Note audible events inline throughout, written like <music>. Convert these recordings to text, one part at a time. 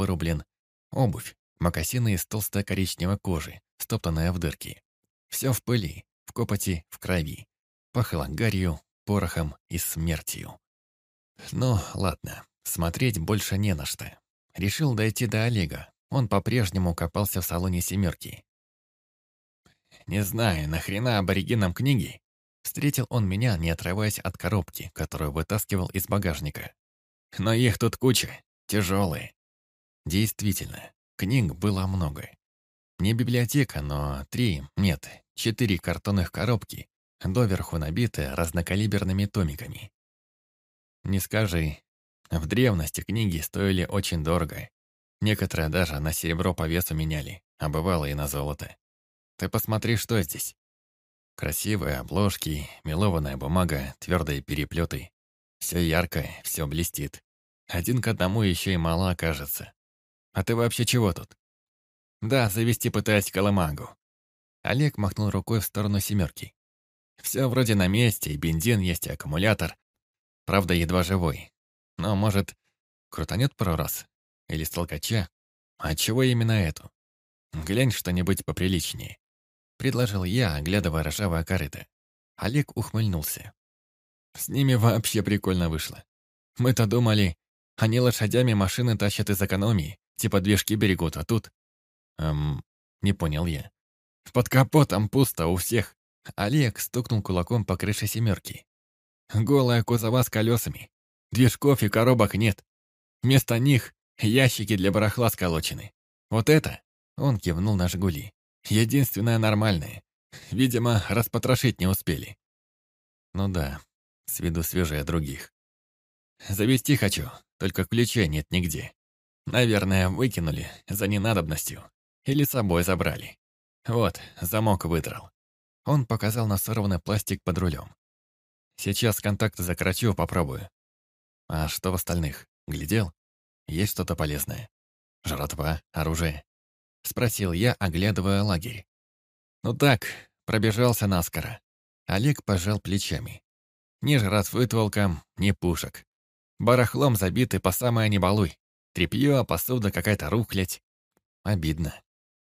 вырублен. Обувь, мокасины из толстой коричневой кожи, стоптанная в дырки. Все в пыли, в копоти, в крови. Пахло гарью, порохом и смертью. Ну, ладно, смотреть больше не на что. Решил дойти до Олега. Он по-прежнему копался в салоне «семерки». «Не знаю, нахрена аборигенам книги?» Встретил он меня, не отрываясь от коробки, которую вытаскивал из багажника. «Но их тут куча, тяжелые». Действительно, книг было много. Не библиотека, но три, нет, четыре картонных коробки, доверху набиты разнокалиберными томиками. Не скажи, в древности книги стоили очень дорого. Некоторые даже на серебро по весу меняли, а бывало и на золото. Ты посмотри, что здесь. Красивые обложки, мелованная бумага, твердые переплеты. Все яркое, все блестит. Один к одному еще и мало окажется. А ты вообще чего тут? Да, завести пытаюсь колымагу. Олег махнул рукой в сторону семерки. Все вроде на месте, и бензин есть, и аккумулятор. Правда, едва живой. Но, может, крутанет пару раз? Или с толкача? А чего именно эту? Глянь что-нибудь поприличнее. Предложил я, оглядывая ржавое корыто. Олег ухмыльнулся. С ними вообще прикольно вышло. Мы-то думали, они лошадями машины тащат из экономии, типа движки берегут, а тут... Эм, не понял я. Под капотом пусто у всех. Олег стукнул кулаком по крыше семерки. Голая кузова с колесами. Движков и коробок нет. Вместо них ящики для барахла сколочены. Вот это, он кивнул на «Жигули», единственное нормальное. Видимо, распотрошить не успели. Ну да, с виду свежее других. Завести хочу, только ключей нет нигде. Наверное, выкинули за ненадобностью. Или с собой забрали. Вот, замок выдрал. Он показал на сорванный пластик под рулем. Сейчас контакты закорочу, попробую. А что в остальных? Глядел? Есть что-то полезное? Жратва, оружие? Спросил я, оглядывая лагерь. Ну так, пробежался наскоро. Олег пожал плечами. Ни жратвы толком, ни пушек. Барахлом забиты по самое не балуй. Тряпье, посуда, какая-то рухлядь. Обидно.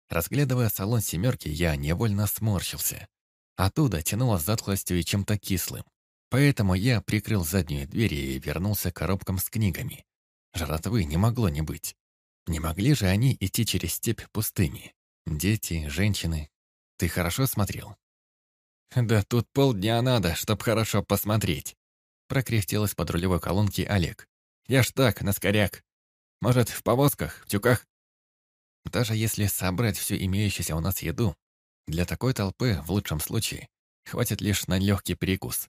Разглядывая салон «семерки», я невольно сморщился. Оттуда тянуло затхлостью и чем-то кислым. Поэтому я прикрыл заднюю дверь и вернулся к коробкам с книгами. Жратвы не могло не быть. Не могли же они идти через степь пустыми. Дети, женщины. Ты хорошо смотрел? Да тут полдня надо, чтоб хорошо посмотреть. Прокряхтел из-под рулевой колонки Олег. «Я ж так, на скоряк. Может, в повозках, в тюках?» Даже если собрать всю имеющуюся у нас еду, для такой толпы, в лучшем случае, хватит лишь на легкий перекус.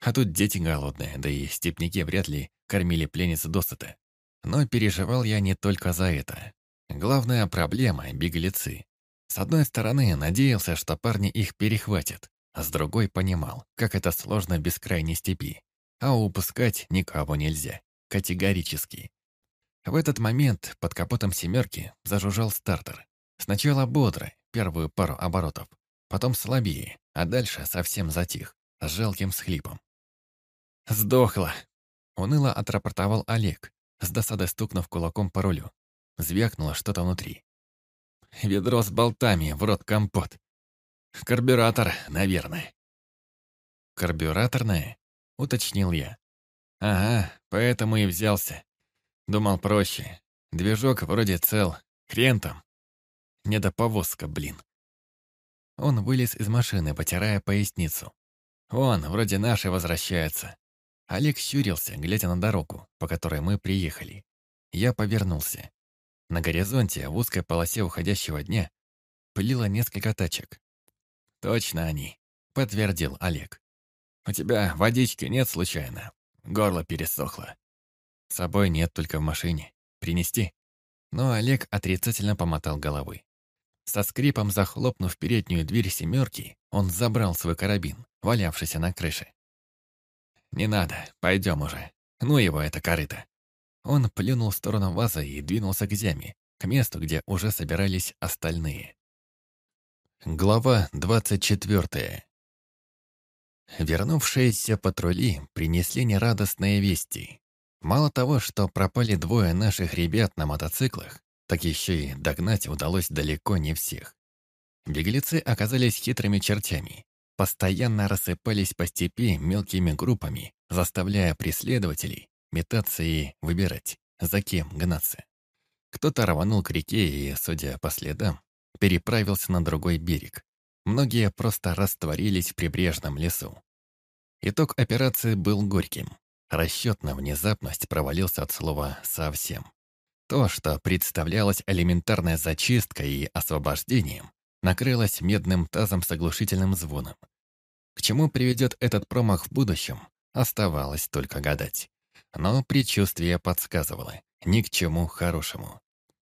А тут дети голодные, да и степники вряд ли кормили пленниц досыта. Но переживал я не только за это. Главная проблема — беглецы. С одной стороны, надеялся, что парни их перехватят, а с другой понимал, как это сложно в бескрайней степи а упускать никого нельзя. Категорически. В этот момент под капотом «семерки» зажужжал стартер. Сначала бодро, первую пару оборотов, потом слабее, а дальше совсем затих, с жалким схлипом. «Сдохла!» — уныло отрапортовал Олег, с досадой стукнув кулаком по рулю. Звякнуло что-то внутри. «Ведро с болтами, в рот компот. Карбюратор, наверное». «Карбюраторное?» — уточнил я. «Ага, поэтому и взялся. Думал проще. Движок вроде цел. Хрен там. Не до повозка, блин». Он вылез из машины, потирая поясницу. «Он, вроде наши, возвращается». Олег щурился, глядя на дорогу, по которой мы приехали. Я повернулся. На горизонте, в узкой полосе уходящего дня, пылило несколько тачек. «Точно они», — подтвердил Олег. «У тебя водички нет случайно? Горло пересохло». «С собой нет, только в машине. Принести?» Но Олег отрицательно помотал головой. Со скрипом захлопнув переднюю дверь «семерки», он забрал свой карабин, валявшийся на крыше. «Не надо, пойдем уже. Ну его это корыто». Он плюнул в сторону ваза и двинулся к зяме, к месту, где уже собирались остальные. Глава двадцать четвертая. Вернувшиеся патрули принесли нерадостные вести. Мало того, что пропали двое наших ребят на мотоциклах, так еще и догнать удалось далеко не всех. Беглецы оказались хитрыми чертями, постоянно рассыпались по степи мелкими группами, заставляя преследователей метаться и выбирать, за кем гнаться. Кто-то рванул к реке и, судя по следам, переправился на другой берег. Многие просто растворились в прибрежном лесу. Итог операции был горьким. Расчет на внезапность провалился от слова «совсем». То, что представлялось элементарной зачисткой и освобождением, накрылось медным тазом с оглушительным звоном. К чему приведет этот промах в будущем, оставалось только гадать. Но предчувствие подсказывало ни к чему хорошему.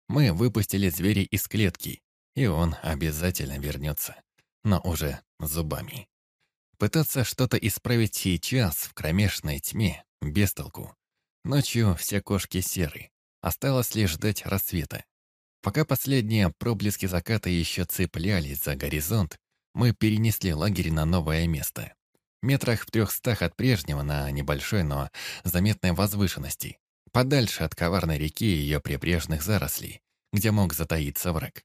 Мы выпустили зверя из клетки, и он обязательно вернется, но уже зубами. Пытаться что-то исправить сейчас, в кромешной тьме, без толку. Ночью все кошки серы. Осталось лишь ждать рассвета. Пока последние проблески заката еще цеплялись за горизонт, мы перенесли лагерь на новое место. Метрах в трехстах от прежнего на небольшой, но заметной возвышенности. Подальше от коварной реки и ее прибрежных зарослей, где мог затаиться враг.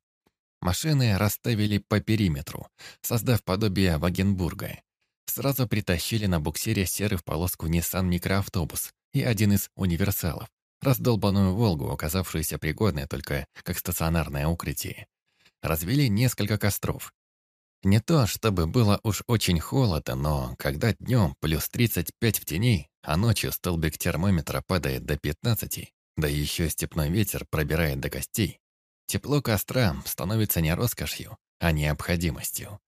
Машины расставили по периметру, создав подобие Вагенбурга. Сразу притащили на буксире серый в полоску Nissan микроавтобус и один из универсалов, раздолбанную «Волгу», оказавшуюся пригодной только как стационарное укрытие. Развели несколько костров. Не то, чтобы было уж очень холодно, но когда днем плюс 35 в тени, а ночью столбик термометра падает до 15, да еще степной ветер пробирает до костей, тепло костра становится не роскошью, а необходимостью.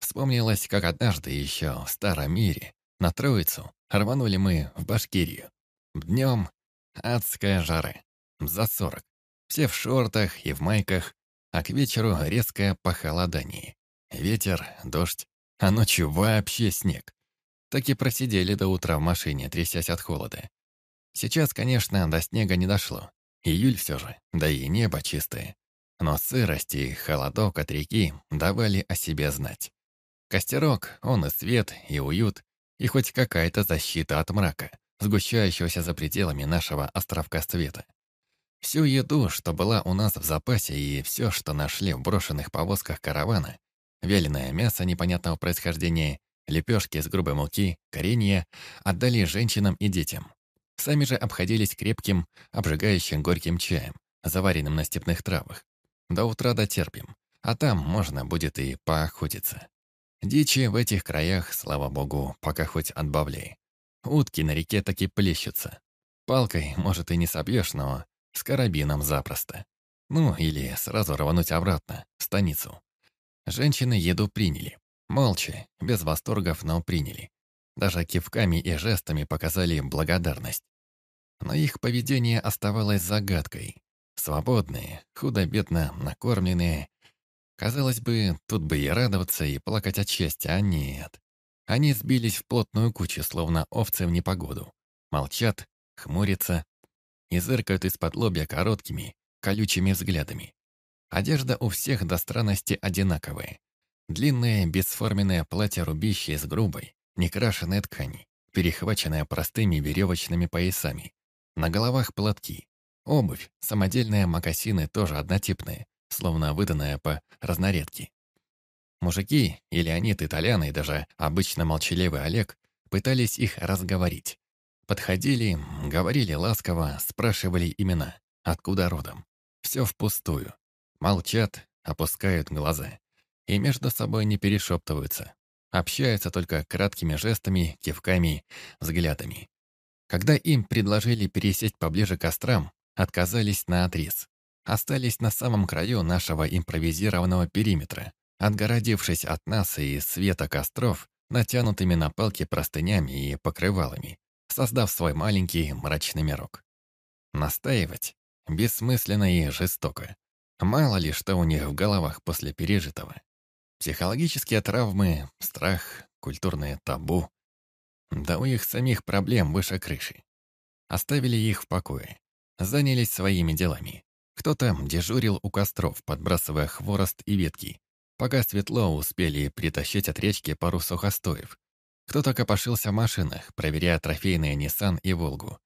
Вспомнилось, как однажды еще в старом мире на Троицу рванули мы в Башкирию. Днем адская жара, за сорок. Все в шортах и в майках, а к вечеру резкое похолодание. Ветер, дождь, а ночью вообще снег. Так и просидели до утра в машине, трясясь от холода. Сейчас, конечно, до снега не дошло. Июль все же, да и небо чистое. Но сырость и холодок от реки давали о себе знать. Костерок, он и свет, и уют, и хоть какая-то защита от мрака, сгущающегося за пределами нашего островка света. Всю еду, что была у нас в запасе, и все, что нашли в брошенных повозках каравана, вяленое мясо непонятного происхождения, лепешки из грубой муки, коренья, отдали женщинам и детям. Сами же обходились крепким, обжигающим горьким чаем, заваренным на степных травах. До утра дотерпим, а там можно будет и поохотиться. Дичи в этих краях, слава богу, пока хоть отбавляй. Утки на реке таки плещутся. Палкой, может, и не собьешь, но с карабином запросто. Ну, или сразу рвануть обратно, в станицу. Женщины еду приняли. Молча, без восторгов, но приняли. Даже кивками и жестами показали благодарность. Но их поведение оставалось загадкой. Свободные, худо-бедно накормленные, Казалось бы, тут бы и радоваться, и плакать от счастья, а нет. Они сбились в плотную кучу, словно овцы в непогоду. Молчат, хмурятся и зыркают из-под лобья короткими, колючими взглядами. Одежда у всех до странности одинаковая. Длинное, бесформенное платье-рубище из грубой, некрашенной ткани, перехваченное простыми веревочными поясами. На головах платки. Обувь, самодельные мокасины тоже однотипные, словно выданная по разнарядке. Мужики, и Леонид, и Толян, и даже обычно молчаливый Олег пытались их разговорить. Подходили, говорили ласково, спрашивали имена, откуда родом. Все впустую. Молчат, опускают глаза. И между собой не перешептываются. Общаются только краткими жестами, кивками, взглядами. Когда им предложили пересесть поближе к кострам, отказались на отрез остались на самом краю нашего импровизированного периметра, отгородившись от нас и света костров, натянутыми на палки простынями и покрывалами, создав свой маленький мрачный мирок. Настаивать бессмысленно и жестоко. Мало ли что у них в головах после пережитого. Психологические травмы, страх, культурное табу. Да у их самих проблем выше крыши. Оставили их в покое. Занялись своими делами. Кто-то дежурил у костров, подбрасывая хворост и ветки. Пока светло, успели притащить от речки пару сухостоев. Кто-то копошился в машинах, проверяя трофейные Nissan и Волгу.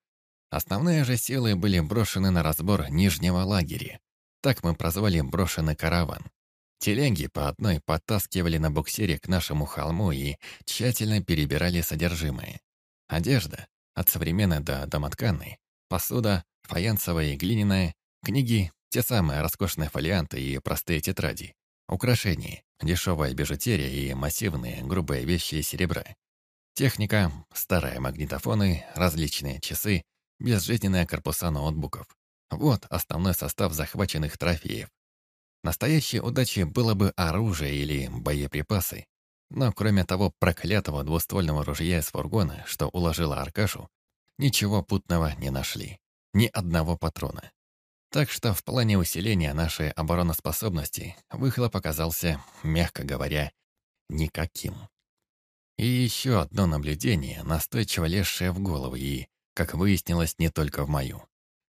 Основные же силы были брошены на разбор нижнего лагеря. Так мы прозвали брошенный караван. Телеги по одной подтаскивали на буксире к нашему холму и тщательно перебирали содержимое. Одежда, от современной до домотканной, посуда, фаянсовая и глиняная, книги, те самые роскошные фолианты и простые тетради, украшения, дешевая бижутерия и массивные грубые вещи из серебра. Техника, старые магнитофоны, различные часы, безжизненные корпуса ноутбуков. Вот основной состав захваченных трофеев. Настоящей удачей было бы оружие или боеприпасы. Но кроме того проклятого двуствольного ружья из фургона, что уложила Аркашу, ничего путного не нашли. Ни одного патрона. Так что в плане усиления нашей обороноспособности выхлоп оказался, мягко говоря, никаким. И еще одно наблюдение, настойчиво лезшее в голову и, как выяснилось, не только в мою.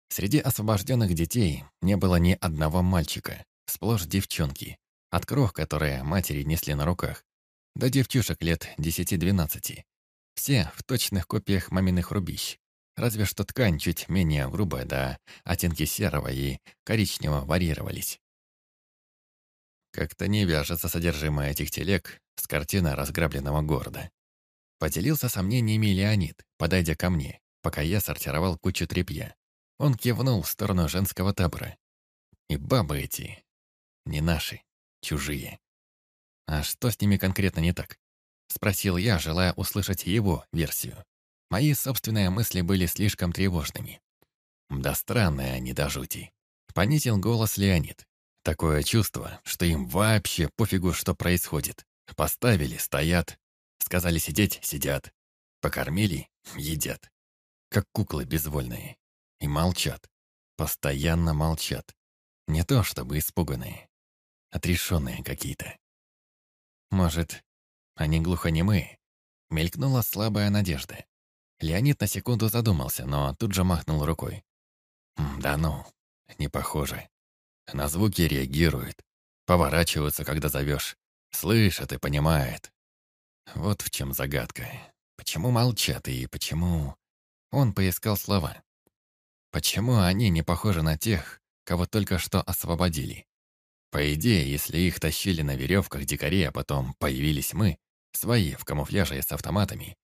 Среди освобожденных детей не было ни одного мальчика, сплошь девчонки, от крох, которые матери несли на руках, до девчушек лет 10-12. Все в точных копиях маминых рубищ. Разве что ткань чуть менее грубая, да оттенки серого и коричневого варьировались. Как-то не вяжется содержимое этих телег с картиной разграбленного города. Поделился сомнениями Леонид, подойдя ко мне, пока я сортировал кучу тряпья. Он кивнул в сторону женского табора. И бабы эти не наши, чужие. А что с ними конкретно не так? Спросил я, желая услышать его версию. Мои собственные мысли были слишком тревожными. Да странные они до жути. Понизил голос Леонид. Такое чувство, что им вообще пофигу, что происходит. Поставили, стоят. Сказали сидеть, сидят. Покормили, едят. Как куклы безвольные. И молчат. Постоянно молчат. Не то чтобы испуганные отрешенные какие-то. Может, они глухонемые? Мелькнула слабая надежда. Леонид на секунду задумался, но тут же махнул рукой. «Да ну, не похоже. На звуки реагируют, поворачиваются, когда зовешь, слышат и понимают. Вот в чем загадка. Почему молчат и почему...» Он поискал слова. «Почему они не похожи на тех, кого только что освободили?» По идее, если их тащили на веревках дикари, а потом появились мы, свои, в камуфляже и с автоматами,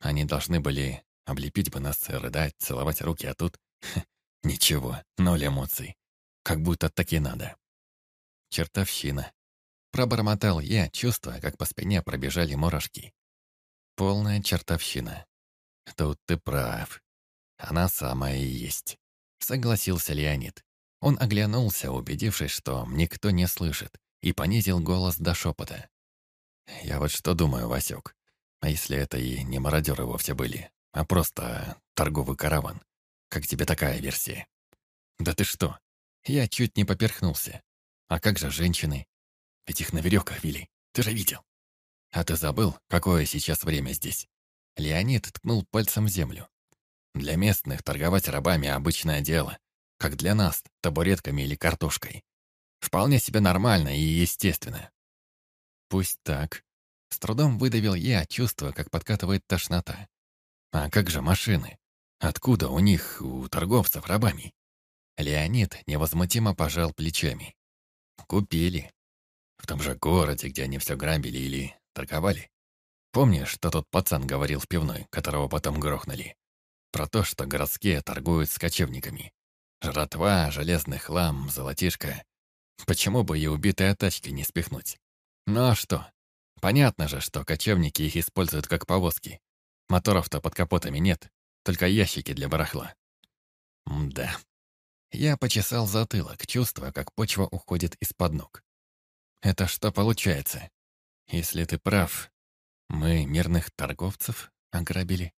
они должны были облепить бы нас, рыдать, целовать руки, а тут... <laughs> ничего, ноль эмоций. Как будто так и надо. Чертовщина. Пробормотал я, чувствуя, как по спине пробежали мурашки. Полная чертовщина. Тут ты прав. Она самая и есть. Согласился Леонид. Он оглянулся, убедившись, что никто не слышит, и понизил голос до шепота. «Я вот что думаю, Васек, а если это и не мародеры вовсе были, а просто торговый караван? Как тебе такая версия?» «Да ты что? Я чуть не поперхнулся. А как же женщины? Ведь их на веревках вели, ты же видел. А ты забыл, какое сейчас время здесь?» Леонид ткнул пальцем в землю. «Для местных торговать рабами — обычное дело, как для нас, табуретками или картошкой. Вполне себе нормально и естественно. Пусть так. С трудом выдавил я, чувствуя, как подкатывает тошнота. А как же машины? Откуда у них, у торговцев, рабами? Леонид невозмутимо пожал плечами. Купили. В том же городе, где они все грабили или торговали. Помнишь, что тот пацан говорил в пивной, которого потом грохнули? Про то, что городские торгуют с кочевниками. Жратва, железный хлам, золотишко. Почему бы и убитые тачки не спихнуть? Ну а что? Понятно же, что кочевники их используют как повозки. Моторов-то под капотами нет, только ящики для барахла. да. Я почесал затылок, чувствуя, как почва уходит из-под ног. Это что получается? Если ты прав, мы мирных торговцев ограбили,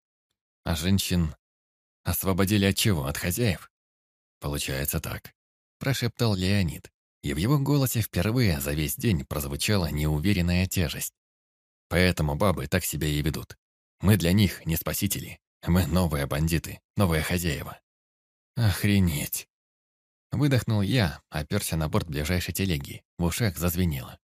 а женщин освободили от чего? От хозяев? «Получается так», — прошептал Леонид, и в его голосе впервые за весь день прозвучала неуверенная тяжесть. «Поэтому бабы так себя и ведут. Мы для них не спасители. Мы новые бандиты, новые хозяева». «Охренеть!» Выдохнул я, оперся на борт ближайшей телеги. В ушах зазвенело.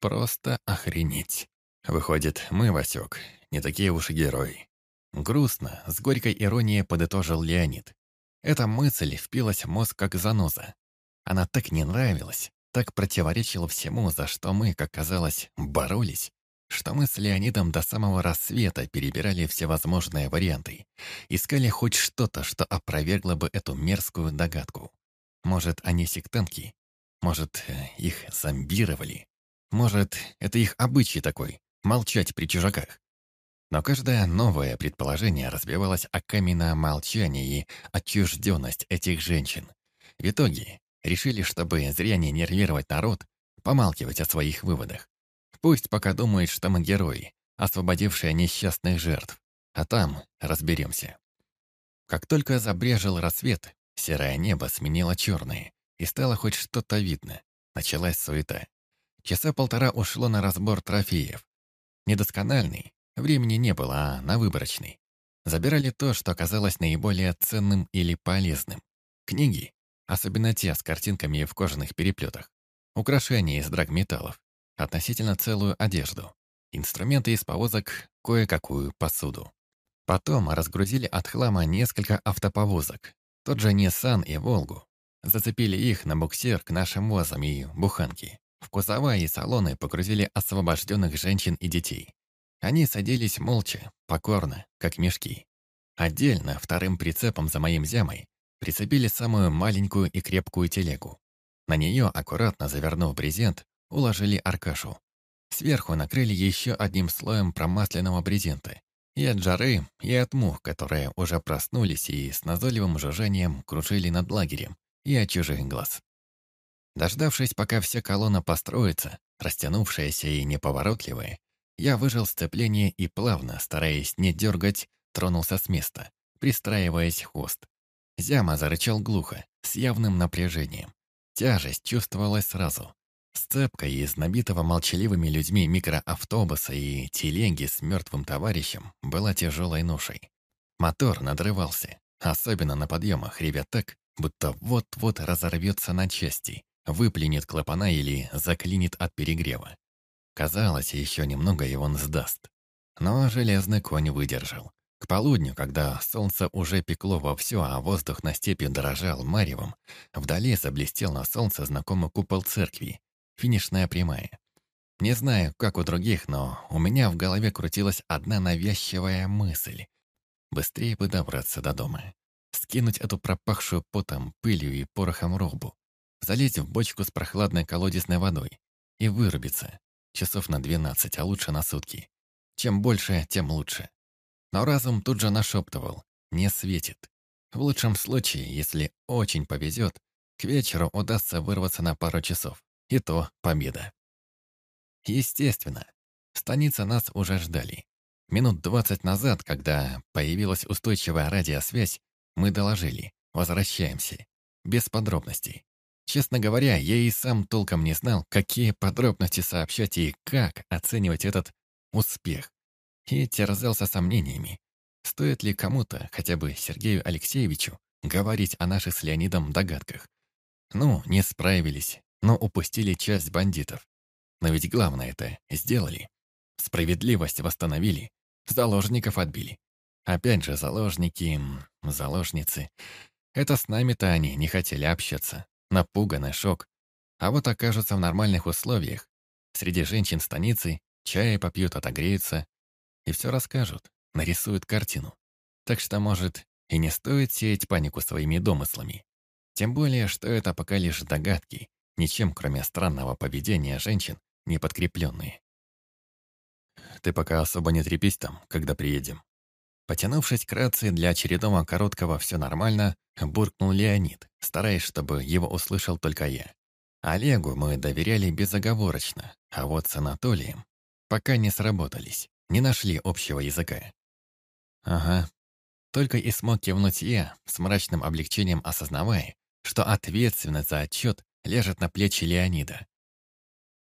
«Просто охренеть!» Выходит, мы, Васек, не такие уж и герои. Грустно, с горькой иронией подытожил Леонид. Эта мысль впилась в мозг как заноза. Она так не нравилась, так противоречила всему, за что мы, как казалось, боролись, что мы с Леонидом до самого рассвета перебирали всевозможные варианты, искали хоть что-то, что опровергло бы эту мерзкую догадку. Может, они сектантки? Может, э, их зомбировали? Может, это их обычай такой — молчать при чужаках? Но каждое новое предположение разбивалось о каменное молчание и отчужденность этих женщин. В итоге решили, чтобы зря не нервировать народ, помалкивать о своих выводах. Пусть пока думает, что мы герои, освободившие несчастных жертв, а там разберемся. Как только забрежил рассвет, серое небо сменило черное, и стало хоть что-то видно. Началась суета. Часа полтора ушло на разбор трофеев. Недоскональный, времени не было, а на выборочный. Забирали то, что оказалось наиболее ценным или полезным. Книги, особенно те с картинками в кожаных переплетах, украшения из драгметаллов, относительно целую одежду, инструменты из повозок, кое-какую посуду. Потом разгрузили от хлама несколько автоповозок, тот же Nissan и Волгу. Зацепили их на буксир к нашим возам и буханке. В кузова и салоны погрузили освобожденных женщин и детей. Они садились молча, покорно, как мешки. Отдельно, вторым прицепом за моим зямой, прицепили самую маленькую и крепкую телегу. На нее, аккуратно завернув брезент, уложили Аркашу. Сверху накрыли еще одним слоем промасленного брезента. И от жары, и от мух, которые уже проснулись и с назойливым жужжанием кружили над лагерем, и от чужих глаз. Дождавшись, пока вся колонна построится, растянувшаяся и неповоротливая, я выжил сцепление и плавно, стараясь не дергать, тронулся с места, пристраиваясь хвост. Зяма зарычал глухо, с явным напряжением. Тяжесть чувствовалась сразу. Сцепка из набитого молчаливыми людьми микроавтобуса и телеги с мертвым товарищем была тяжелой ношей. Мотор надрывался, особенно на подъемах, ревя так, будто вот-вот разорвется на части, выплюнет клапана или заклинит от перегрева. Казалось, еще немного и он сдаст. Но железный конь выдержал. К полудню, когда солнце уже пекло вовсю, а воздух на степи дорожал маревом, вдали заблестел на солнце знакомый купол церкви, финишная прямая. Не знаю, как у других, но у меня в голове крутилась одна навязчивая мысль. Быстрее бы добраться до дома. Скинуть эту пропахшую потом, пылью и порохом робу. Залезть в бочку с прохладной колодезной водой. И вырубиться. Часов на двенадцать, а лучше на сутки. Чем больше, тем лучше. Но разум тут же нашептывал «не светит». В лучшем случае, если очень повезет, к вечеру удастся вырваться на пару часов. И то победа. Естественно, станица нас уже ждали. Минут двадцать назад, когда появилась устойчивая радиосвязь, мы доложили «возвращаемся». Без подробностей. Честно говоря, я и сам толком не знал, какие подробности сообщать и как оценивать этот успех и терзался сомнениями. Стоит ли кому-то, хотя бы Сергею Алексеевичу, говорить о наших с Леонидом догадках? Ну, не справились, но упустили часть бандитов. Но ведь главное это сделали. Справедливость восстановили, заложников отбили. Опять же, заложники, заложницы. Это с нами-то они не хотели общаться. Напуганный шок. А вот окажутся в нормальных условиях. Среди женщин станицы чая попьют, отогреются, и все расскажут, нарисуют картину. Так что, может, и не стоит сеять панику своими домыслами. Тем более, что это пока лишь догадки, ничем, кроме странного поведения женщин, не подкрепленные. Ты пока особо не трепись там, когда приедем. Потянувшись к рации для очередного короткого «все нормально», буркнул Леонид, стараясь, чтобы его услышал только я. Олегу мы доверяли безоговорочно, а вот с Анатолием пока не сработались не нашли общего языка. Ага. Только и смог кивнуть я, с мрачным облегчением осознавая, что ответственность за отчет лежит на плечи Леонида.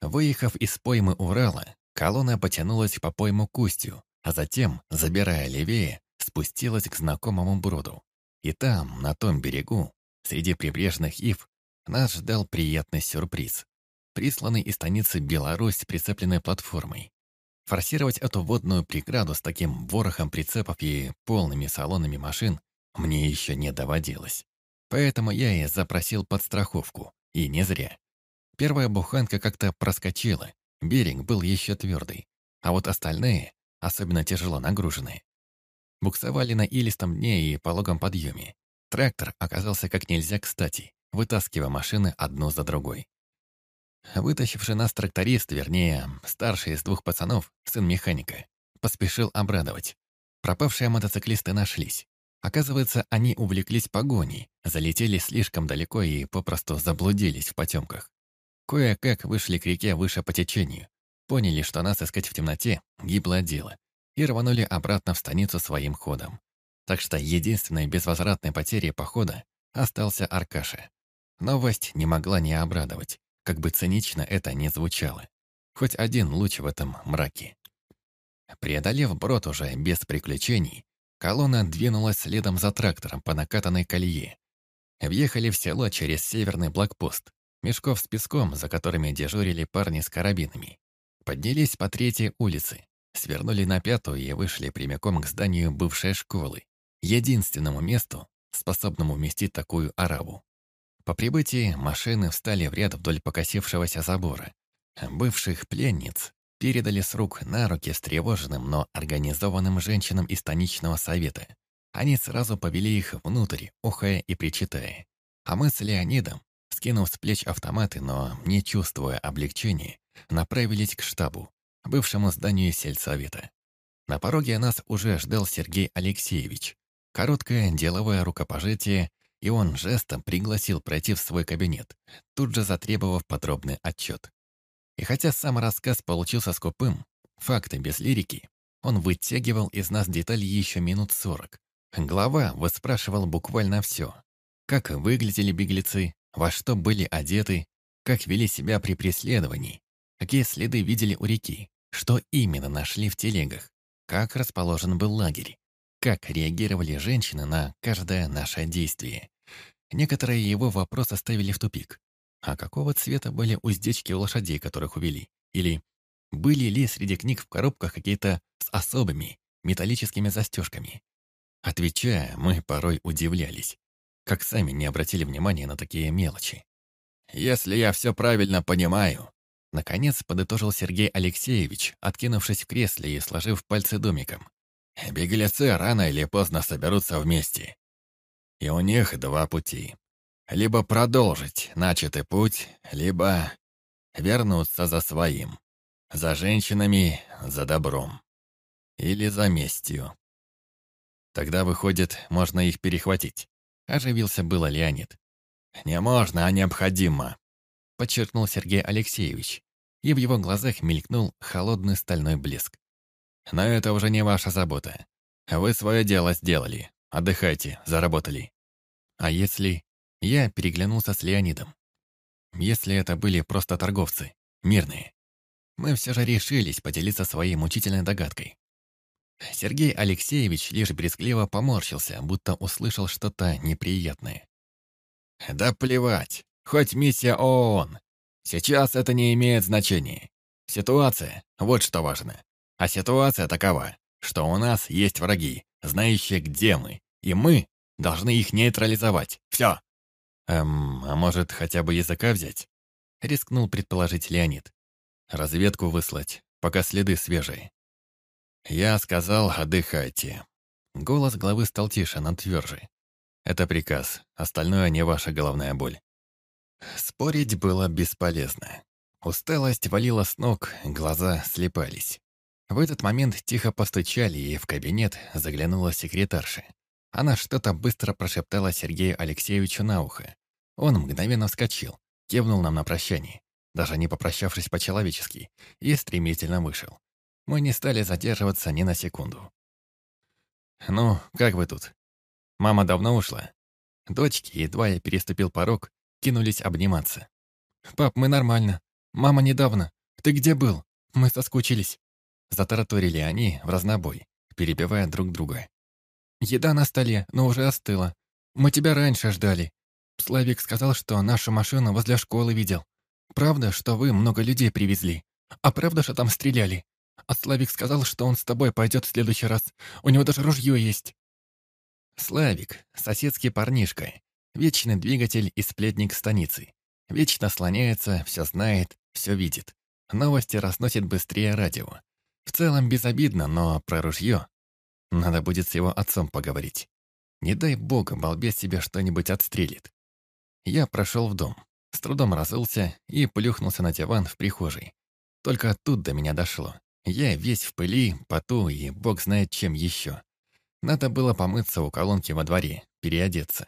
Выехав из поймы Урала, колонна потянулась по пойму Кустью, а затем, забирая левее, спустилась к знакомому броду. И там, на том берегу, среди прибрежных ив, нас ждал приятный сюрприз. Присланный из станицы Беларусь прицепленной платформой. Форсировать эту водную преграду с таким ворохом прицепов и полными салонами машин мне еще не доводилось. Поэтому я и запросил подстраховку. И не зря. Первая буханка как-то проскочила, берег был еще твердый. А вот остальные, особенно тяжело нагруженные, буксовали на илистом дне и пологом подъеме. Трактор оказался как нельзя кстати, вытаскивая машины одну за другой. Вытащивший нас тракторист, вернее, старший из двух пацанов, сын механика, поспешил обрадовать. Пропавшие мотоциклисты нашлись. Оказывается, они увлеклись погоней, залетели слишком далеко и попросту заблудились в потемках. Кое-как вышли к реке выше по течению, поняли, что нас искать в темноте — гиблое дело, и рванули обратно в станицу своим ходом. Так что единственной безвозвратной потерей похода остался Аркаша. Новость не могла не обрадовать, как бы цинично это ни звучало. Хоть один луч в этом мраке. Преодолев брод уже без приключений, колонна двинулась следом за трактором по накатанной колее. Въехали в село через северный блокпост, мешков с песком, за которыми дежурили парни с карабинами. Поднялись по третьей улице, свернули на пятую и вышли прямиком к зданию бывшей школы, единственному месту, способному вместить такую араву. По прибытии машины встали в ряд вдоль покосившегося забора. Бывших пленниц передали с рук на руки встревоженным, но организованным женщинам из станичного совета. Они сразу повели их внутрь, охая и причитая. А мы с Леонидом, скинув с плеч автоматы, но не чувствуя облегчения, направились к штабу, бывшему зданию сельсовета. На пороге нас уже ждал Сергей Алексеевич. Короткое деловое рукопожатие и он жестом пригласил пройти в свой кабинет, тут же затребовав подробный отчет. И хотя сам рассказ получился скупым, факты без лирики, он вытягивал из нас детали еще минут сорок. Глава выспрашивал буквально все. Как выглядели беглецы, во что были одеты, как вели себя при преследовании, какие следы видели у реки, что именно нашли в телегах, как расположен был лагерь, как реагировали женщины на каждое наше действие. Некоторые его вопросы ставили в тупик. А какого цвета были уздечки у лошадей, которых увели? Или были ли среди книг в коробках какие-то с особыми металлическими застежками? Отвечая, мы порой удивлялись, как сами не обратили внимания на такие мелочи. «Если я все правильно понимаю», наконец подытожил Сергей Алексеевич, откинувшись в кресле и сложив пальцы домиком. «Беглецы рано или поздно соберутся вместе. И у них два пути. Либо продолжить начатый путь, либо вернуться за своим. За женщинами, за добром. Или за местью. Тогда, выходит, можно их перехватить. Оживился было Леонид. «Не можно, а необходимо», — подчеркнул Сергей Алексеевич, и в его глазах мелькнул холодный стальной блеск. «Но это уже не ваша забота. Вы свое дело сделали. Отдыхайте, заработали. А если... Я переглянулся с Леонидом. Если это были просто торговцы, мирные. Мы все же решились поделиться своей мучительной догадкой. Сергей Алексеевич лишь брезгливо поморщился, будто услышал что-то неприятное. «Да плевать, хоть миссия ООН. Сейчас это не имеет значения. Ситуация — вот что важно. А ситуация такова, что у нас есть враги, знающие, где мы, и мы должны их нейтрализовать. Все. Эм, а может, хотя бы языка взять? Рискнул предположить Леонид. Разведку выслать, пока следы свежие. Я сказал, отдыхайте. Голос главы стал тише, но тверже. Это приказ, остальное не ваша головная боль. Спорить было бесполезно. Усталость валила с ног, глаза слепались. В этот момент тихо постучали, и в кабинет заглянула секретарша. Она что-то быстро прошептала Сергею Алексеевичу на ухо. Он мгновенно вскочил, кивнул нам на прощание, даже не попрощавшись по-человечески, и стремительно вышел. Мы не стали задерживаться ни на секунду. «Ну, как вы тут? Мама давно ушла?» Дочки, едва я переступил порог, кинулись обниматься. «Пап, мы нормально. Мама недавно. Ты где был? Мы соскучились». Затараторили они в разнобой, перебивая друг друга. Еда на столе, но уже остыла. Мы тебя раньше ждали. Славик сказал, что нашу машину возле школы видел. Правда, что вы много людей привезли? А правда, что там стреляли? А Славик сказал, что он с тобой пойдет в следующий раз. У него даже ружье есть». Славик — соседский парнишка, вечный двигатель и сплетник станицы. Вечно слоняется, все знает, все видит. Новости разносит быстрее радио. В целом безобидно, но про ружье надо будет с его отцом поговорить. Не дай бог, балбес себе что-нибудь отстрелит. Я прошел в дом, с трудом разулся и плюхнулся на диван в прихожей. Только тут до меня дошло. Я весь в пыли, поту и бог знает чем еще. Надо было помыться у колонки во дворе, переодеться.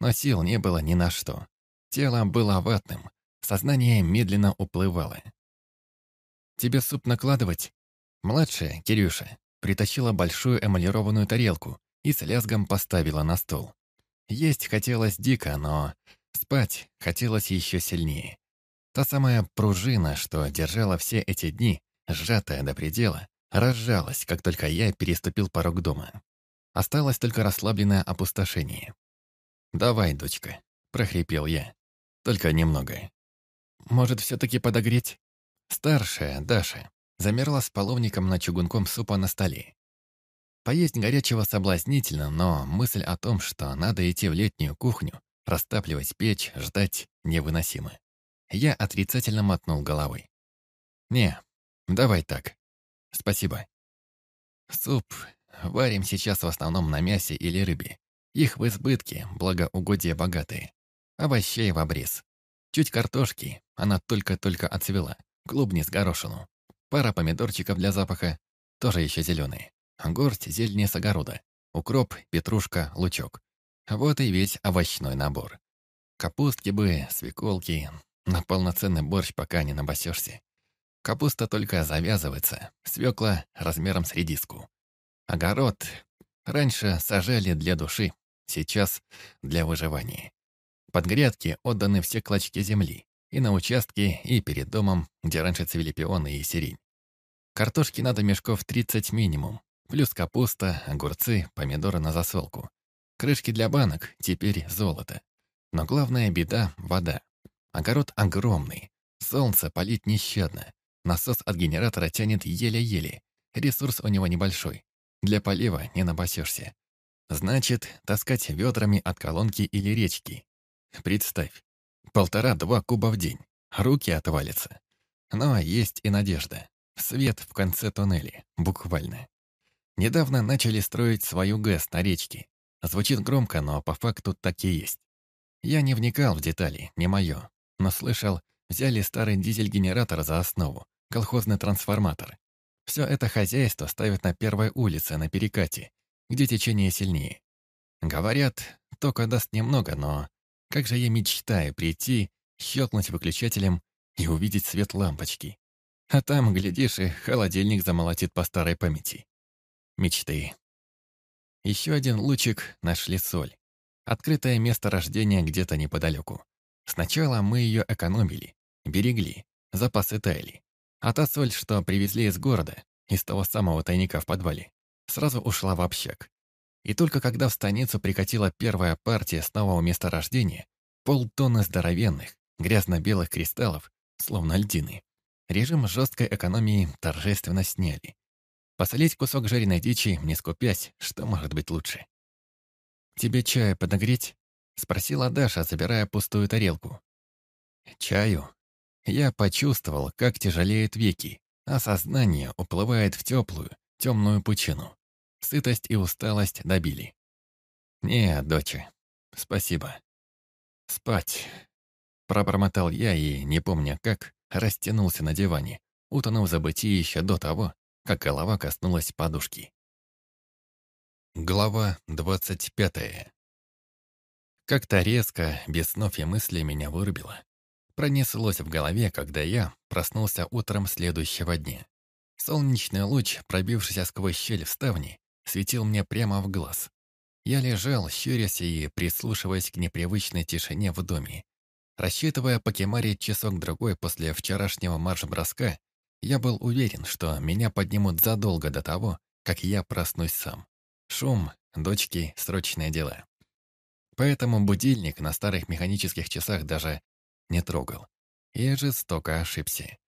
Но сил не было ни на что. Тело было ватным, сознание медленно уплывало. «Тебе суп накладывать?» Младшая, Кирюша, притащила большую эмалированную тарелку и с лязгом поставила на стол. Есть хотелось дико, но спать хотелось еще сильнее. Та самая пружина, что держала все эти дни, сжатая до предела, разжалась, как только я переступил порог дома. Осталось только расслабленное опустошение. «Давай, дочка», — прохрипел я. «Только немного». «Может, все-таки подогреть?» Старшая, Даша, замерла с половником на чугунком супа на столе. Поесть горячего соблазнительно, но мысль о том, что надо идти в летнюю кухню, растапливать печь, ждать, невыносимо. Я отрицательно мотнул головой. «Не, давай так. Спасибо. Суп варим сейчас в основном на мясе или рыбе. Их в избытке, благо угодья богатые. Овощей в обрез. Чуть картошки, она только-только отцвела. Клубни с горошину. Пара помидорчиков для запаха, тоже еще зеленые. Горсть зелени с огорода. Укроп, петрушка, лучок. Вот и весь овощной набор. Капустки бы, свеколки. На полноценный борщ пока не набасешься. Капуста только завязывается, свекла размером с редиску. Огород раньше сажали для души, сейчас для выживания. Под грядки отданы все клочки земли, и на участке, и перед домом, где раньше цвели пионы и сирень. Картошки надо мешков 30 минимум, плюс капуста, огурцы, помидоры на засолку. Крышки для банок, теперь золото. Но главная беда — вода. Огород огромный, солнце палит нещадно. Насос от генератора тянет еле-еле. Ресурс у него небольшой. Для полива не набасешься. Значит, таскать ведрами от колонки или речки. Представь, полтора-два куба в день. Руки отвалятся. Но есть и надежда. Свет в конце туннеля, буквально. Недавно начали строить свою ГЭС на речке. Звучит громко, но по факту так и есть. Я не вникал в детали, не мое, но слышал, взяли старый дизель-генератор за основу, колхозный трансформатор. Все это хозяйство ставят на первой улице, на перекате, где течение сильнее. Говорят, тока даст немного, но как же я мечтаю прийти, щелкнуть выключателем и увидеть свет лампочки. А там, глядишь, и холодильник замолотит по старой памяти. Мечты. Еще один лучик нашли соль. Открытое место рождения где-то неподалеку. Сначала мы ее экономили, берегли, запасы таяли. А та соль, что привезли из города, из того самого тайника в подвале, сразу ушла в общак. И только когда в станицу прикатила первая партия с нового месторождения, полтонны здоровенных, грязно-белых кристаллов, словно льдины, режим жесткой экономии торжественно сняли. Посолить кусок жареной дичи, не скупясь, что может быть лучше. «Тебе чая подогреть?» — спросила Даша, забирая пустую тарелку. «Чаю?» Я почувствовал, как тяжелеют веки, а сознание уплывает в теплую, темную пучину. Сытость и усталость добили. «Не, доча, спасибо. Спать». Пробормотал я и, не помня как, растянулся на диване, утонув в забытии еще до того, как голова коснулась подушки. Глава двадцать пятая. Как-то резко, без снов и мыслей меня вырубило пронеслось в голове, когда я проснулся утром следующего дня. Солнечный луч, пробившийся сквозь щель в ставне, светил мне прямо в глаз. Я лежал, щурясь и прислушиваясь к непривычной тишине в доме. Рассчитывая покемарить часок-другой после вчерашнего марш-броска, я был уверен, что меня поднимут задолго до того, как я проснусь сам. Шум, дочки, срочное дело. Поэтому будильник на старых механических часах даже не трогал. Я жестоко ошибся.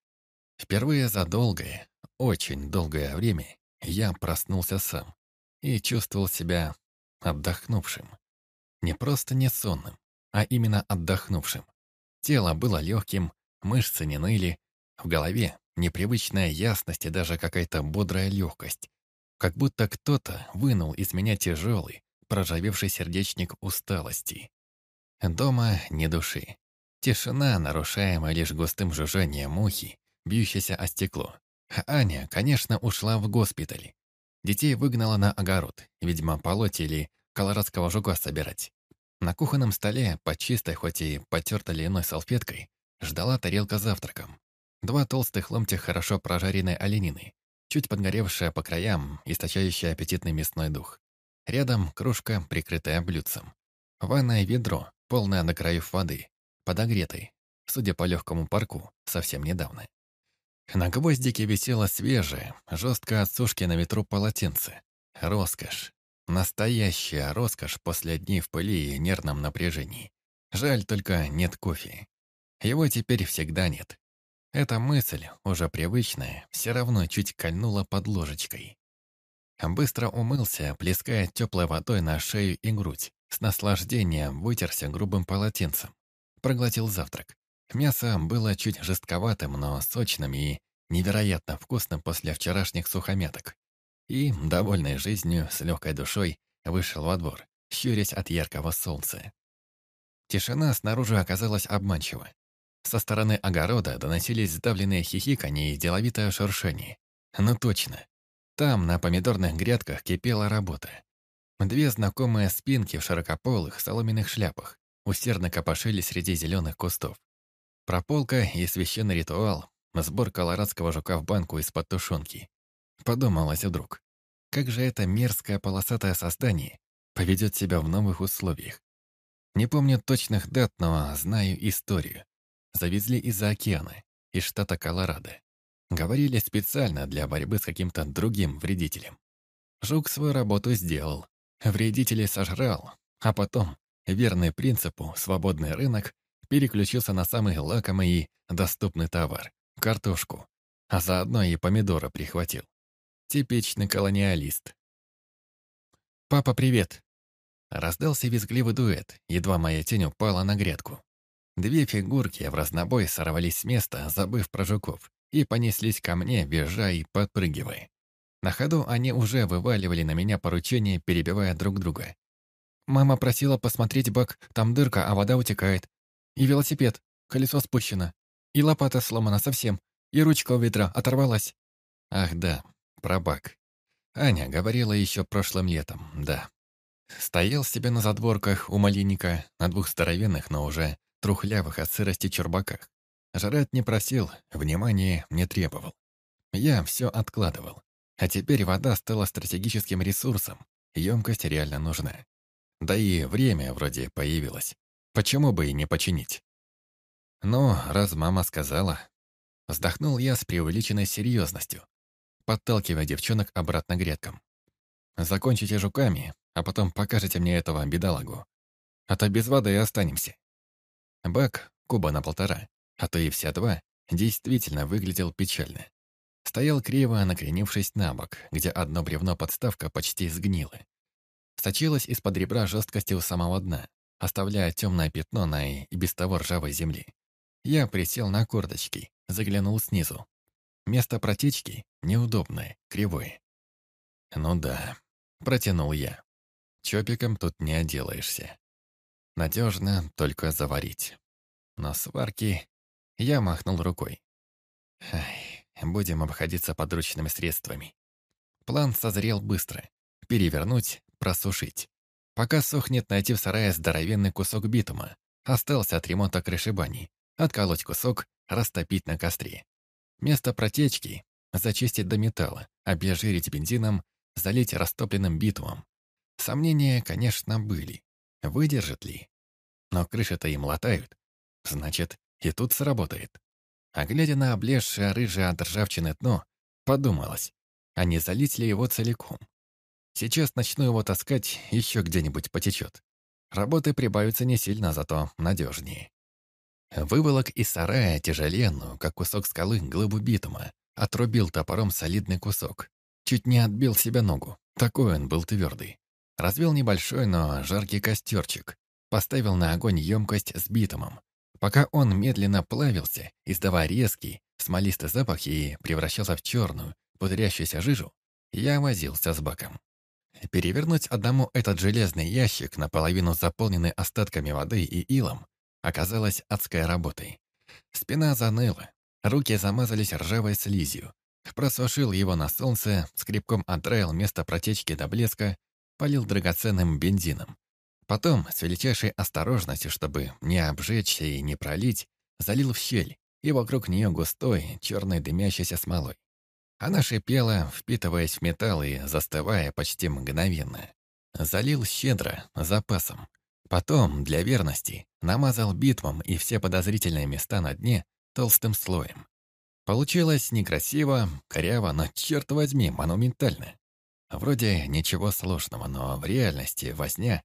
Впервые за долгое, очень долгое время я проснулся сам и чувствовал себя отдохнувшим. Не просто не сонным, а именно отдохнувшим. Тело было легким, мышцы не ныли, в голове непривычная ясность и даже какая-то бодрая легкость. Как будто кто-то вынул из меня тяжелый, проржавевший сердечник усталости. Дома ни души. Тишина, нарушаемая лишь густым жужжанием мухи, бьющейся о стекло. Аня, конечно, ушла в госпиталь. Детей выгнала на огород, видимо, полоть или колорадского жука собирать. На кухонном столе, под чистой, хоть и потертой льняной салфеткой, ждала тарелка завтраком. Два толстых ломтя хорошо прожаренной оленины, чуть подгоревшая по краям, источающая аппетитный мясной дух. Рядом кружка, прикрытая блюдцем. Ванное ведро, полное до краев воды, подогретой, судя по легкому парку, совсем недавно. На гвоздике висело свежее, жестко от сушки на ветру полотенце. Роскошь. Настоящая роскошь после дней в пыли и нервном напряжении. Жаль, только нет кофе. Его теперь всегда нет. Эта мысль, уже привычная, все равно чуть кольнула под ложечкой. Быстро умылся, плеская теплой водой на шею и грудь. С наслаждением вытерся грубым полотенцем. Проглотил завтрак. Мясо было чуть жестковатым, но сочным и невероятно вкусным после вчерашних сухомяток. И, довольный жизнью, с легкой душой, вышел во двор, щурясь от яркого солнца. Тишина снаружи оказалась обманчива. Со стороны огорода доносились сдавленные хихиканье и деловитое шуршение. Ну точно. Там, на помидорных грядках, кипела работа. Две знакомые спинки в широкополых соломенных шляпах усердно копошили среди зеленых кустов. Прополка и священный ритуал, сбор колорадского жука в банку из-под тушенки. Подумалось вдруг, как же это мерзкое полосатое создание поведет себя в новых условиях. Не помню точных дат, но знаю историю. Завезли из-за океана, из штата Колорадо. Говорили специально для борьбы с каким-то другим вредителем. Жук свою работу сделал, вредителей сожрал, а потом, верный принципу «свободный рынок», переключился на самый лакомый и доступный товар – картошку, а заодно и помидора прихватил. Типичный колониалист. «Папа, привет!» Раздался визгливый дуэт, едва моя тень упала на грядку. Две фигурки в разнобой сорвались с места, забыв про жуков, и понеслись ко мне, визжа и подпрыгивая. На ходу они уже вываливали на меня поручения, перебивая друг друга. Мама просила посмотреть бак, там дырка, а вода утекает. И велосипед, колесо спущено. И лопата сломана совсем, и ручка у ведра оторвалась. Ах да, про бак. Аня говорила еще прошлым летом, да. Стоял себе на задворках у малинника на двух здоровенных, но уже трухлявых от сырости чербаках. Жрать не просил, внимания не требовал. Я все откладывал. А теперь вода стала стратегическим ресурсом, емкость реально нужна. Да и время вроде появилось. Почему бы и не починить? Но раз мама сказала... Вздохнул я с преувеличенной серьезностью, подталкивая девчонок обратно к грядкам. «Закончите жуками, а потом покажете мне этого бедолагу. А то без воды и останемся». Бак, куба на полтора, а то и вся два, действительно выглядел печально. Стоял криво, накренившись на бок, где одно бревно-подставка почти сгнило. Сочилась из-под ребра жесткости у самого дна, оставляя темное пятно на и без того ржавой земли. Я присел на корточки, заглянул снизу. Место протечки неудобное, кривое. «Ну да», — протянул я. «Чопиком тут не отделаешься. Надежно только заварить. Но сварки я махнул рукой. Ай, будем обходиться подручными средствами. План созрел быстро. Перевернуть, просушить. Пока сохнет, найти в сарае здоровенный кусок битума. Остался от ремонта крыши бани. Отколоть кусок, растопить на костре. Место протечки зачистить до металла, обезжирить бензином, залить растопленным битумом. Сомнения, конечно, были. Выдержит ли? Но крыши-то им латают. Значит, и тут сработает. А глядя на облезшее рыжее от ржавчины дно, подумалось, а не залить ли его целиком. Сейчас начну его таскать, еще где-нибудь потечет. Работы прибавятся не сильно, зато надежнее. Выволок из сарая тяжеленную, как кусок скалы, глыбу битума, Отрубил топором солидный кусок. Чуть не отбил себе ногу. Такой он был твердый. Развел небольшой, но жаркий костерчик. Поставил на огонь емкость с битумом. Пока он медленно плавился, издавая резкий, смолистый запах и превращался в черную, пузырящуюся жижу, я возился с баком. Перевернуть одному этот железный ящик, наполовину заполненный остатками воды и илом, оказалось адской работой. Спина заныла, руки замазались ржавой слизью. Просушил его на солнце, скребком отдраил место протечки до блеска, полил драгоценным бензином. Потом, с величайшей осторожностью, чтобы не обжечься и не пролить, залил в щель, и вокруг нее густой, черной дымящейся смолой. Она шипела, впитываясь в металл и застывая почти мгновенно. Залил щедро, запасом. Потом, для верности, намазал битвом и все подозрительные места на дне толстым слоем. Получилось некрасиво, коряво, но, черт возьми, монументально. Вроде ничего сложного, но в реальности возня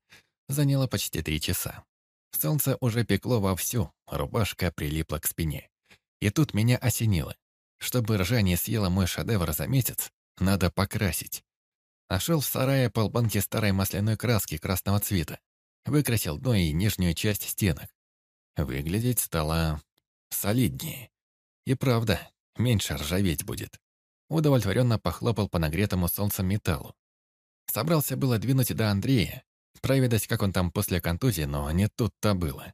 заняла почти три часа. Солнце уже пекло вовсю, рубашка прилипла к спине. И тут меня осенило. Чтобы ржа не съела мой шедевр за месяц, надо покрасить. Нашел в сарае полбанки старой масляной краски красного цвета. Выкрасил дно и нижнюю часть стенок. Выглядеть стало солиднее. И правда, меньше ржаветь будет. Удовлетворенно похлопал по нагретому солнцем металлу. Собрался было двинуть до Андрея, проведать, как он там после контузии, но не тут-то было.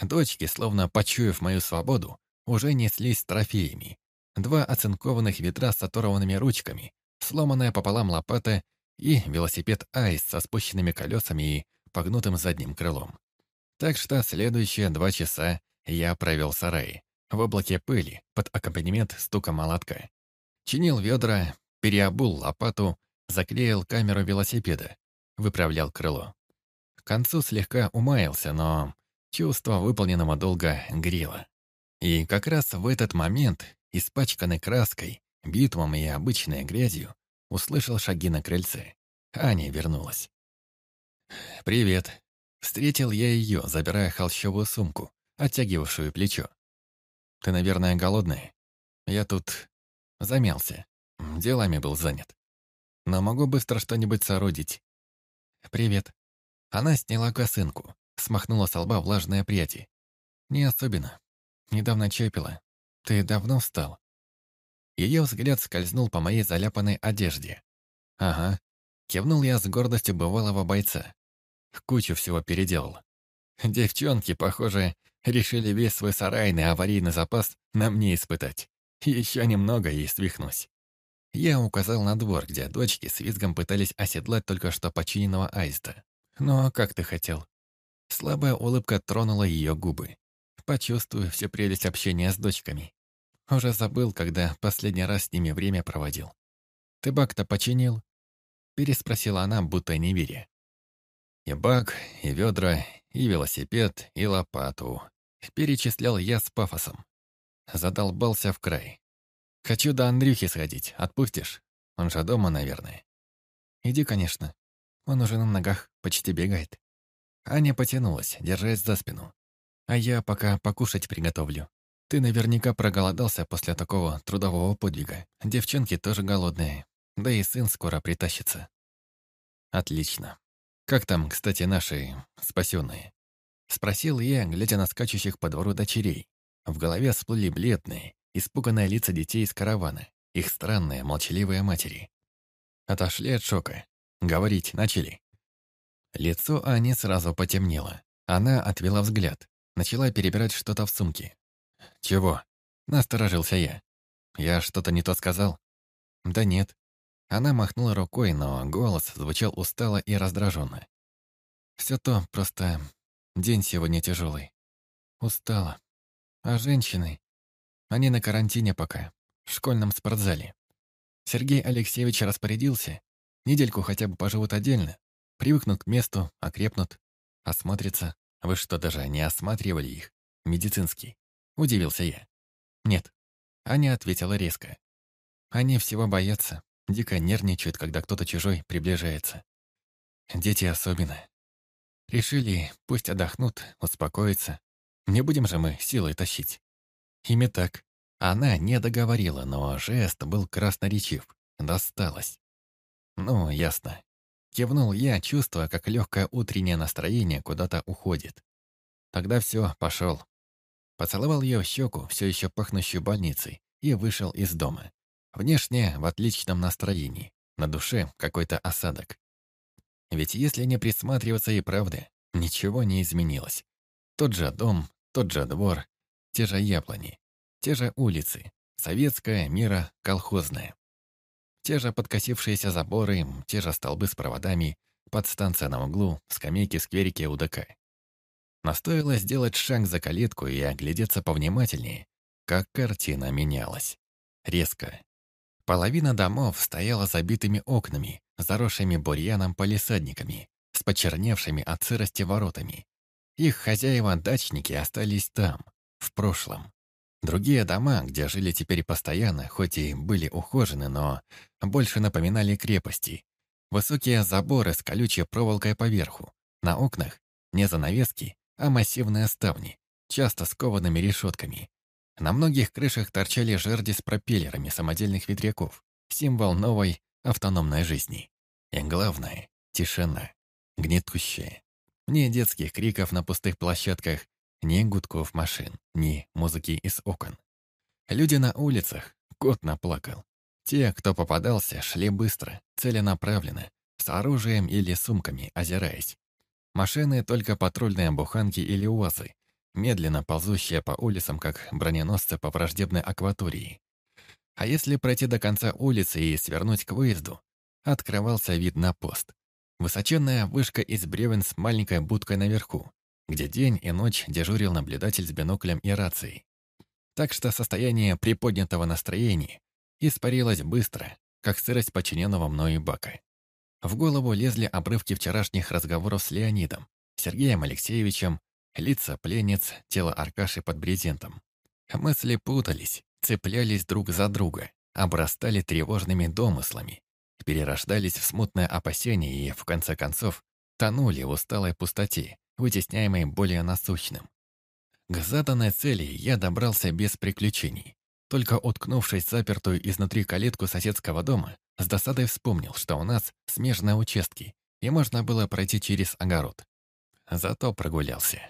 Дочки, словно почуяв мою свободу, уже неслись трофеями. Два оцинкованных ведра с оторванными ручками, сломанная пополам лопата и велосипед Айс со спущенными колесами и погнутым задним крылом. Так что следующие два часа я провел в сарае, в облаке пыли, под аккомпанемент стука молотка. Чинил ведра, переобул лопату, заклеил камеру велосипеда, выправлял крыло. К концу слегка умаялся, но чувство выполненного долга грело. И как раз в этот момент, испачканный краской, битвом и обычной грязью, услышал шаги на крыльце. Аня вернулась. «Привет». Встретил я ее, забирая холщовую сумку, оттягивавшую плечо. «Ты, наверное, голодная? Я тут замялся. Делами был занят. Но могу быстро что-нибудь соорудить». «Привет». Она сняла косынку, смахнула с лба влажные пряди. «Не особенно. Недавно чай. Ты давно встал?» Ее взгляд скользнул по моей заляпанной одежде. «Ага». Кивнул я с гордостью бывалого бойца. Кучу всего переделал. Девчонки, похоже, решили весь свой сарайный аварийный запас на мне испытать. Еще немного и свихнусь. Я указал на двор, где дочки с визгом пытались оседлать только что починенного аиста. «Ну, а как ты хотел?» Слабая улыбка тронула ее губы. Почувствую всю прелесть общения с дочками. Уже забыл, когда последний раз с ними время проводил. «Ты бак-то починил?» Переспросила она, будто не веря. И бак, и ведра, и велосипед, и лопату. Перечислял я с пафосом. Задолбался в край. «Хочу до Андрюхи сходить. Отпустишь? Он же дома, наверное». «Иди, конечно. Он уже на ногах, почти бегает». Аня потянулась, держась за спину. А я пока покушать приготовлю. Ты наверняка проголодался после такого трудового подвига. Девчонки тоже голодные. Да и сын скоро притащится. Отлично. Как там, кстати, наши спасенные? Спросил я, глядя на скачущих по двору дочерей. В голове всплыли бледные, испуганные лица детей из каравана, их странные, молчаливые матери. Отошли от шока. Говорить начали. Лицо Ани сразу потемнело. Она отвела взгляд, Начала перебирать что-то в сумке. «Чего?» — насторожился я. «Я что-то не то сказал?» «Да нет». Она махнула рукой, но голос звучал устало и раздраженно. «Все то, просто день сегодня тяжелый. Устала. А женщины? Они на карантине пока, в школьном спортзале. Сергей Алексеевич распорядился, недельку хотя бы поживут отдельно, привыкнут к месту, окрепнут, осмотрятся. Вы что, даже не осматривали их? Медицинский. Удивился я. Нет. Аня ответила резко. Они всего боятся, дико нервничают, когда кто-то чужой приближается. Дети особенно. Решили, пусть отдохнут, успокоятся. Не будем же мы силой тащить. Ими так. Она не договорила, но жест был красноречив. Досталось. Ну, ясно. Кивнул я, чувствуя, как легкое утреннее настроение куда-то уходит. Тогда все, пошел. Поцеловал ее в щеку, все еще пахнущую больницей, и вышел из дома. Внешне в отличном настроении, на душе какой-то осадок. Ведь если не присматриваться и правды, ничего не изменилось. Тот же дом, тот же двор, те же яблони, те же улицы, советская, мира, колхозная. Те же подкосившиеся заборы, те же столбы с проводами, подстанция на углу, скамейки в скверике УДК. Но стоило сделать шаг за калитку и оглядеться повнимательнее, как картина менялась. Резко. Половина домов стояла забитыми окнами, заросшими бурьяном полисадниками, с почерневшими от сырости воротами. Их хозяева-дачники остались там, в прошлом. Другие дома, где жили теперь постоянно, хоть и были ухожены, но больше напоминали крепости. Высокие заборы с колючей проволокой поверху. На окнах не занавески, а массивные ставни, часто с коваными решетками. На многих крышах торчали жерди с пропеллерами самодельных ветряков, символ новой автономной жизни. И главное — тишина, гнетущая. Ни детских криков на пустых площадках, ни гудков машин, ни музыки из окон. Люди на улицах, кот наплакал. Те, кто попадался, шли быстро, целенаправленно, с оружием или сумками, озираясь. Машины только патрульные буханки или УАЗы, медленно ползущие по улицам, как броненосцы по враждебной акватории. А если пройти до конца улицы и свернуть к выезду, открывался вид на пост. Высоченная вышка из бревен с маленькой будкой наверху, где день и ночь дежурил наблюдатель с биноклем и рацией. Так что состояние приподнятого настроения испарилось быстро, как сырость подчиненного мною бака. В голову лезли обрывки вчерашних разговоров с Леонидом, Сергеем Алексеевичем, лица пленниц, тело Аркаши под брезентом. Мысли путались, цеплялись друг за друга, обрастали тревожными домыслами, перерождались в смутное опасение и, в конце концов, тонули в усталой пустоте, вытесняемой более насущным. К заданной цели я добрался без приключений. Только уткнувшись запертую изнутри калитку соседского дома, с досадой вспомнил, что у нас смежные участки, и можно было пройти через огород. Зато прогулялся.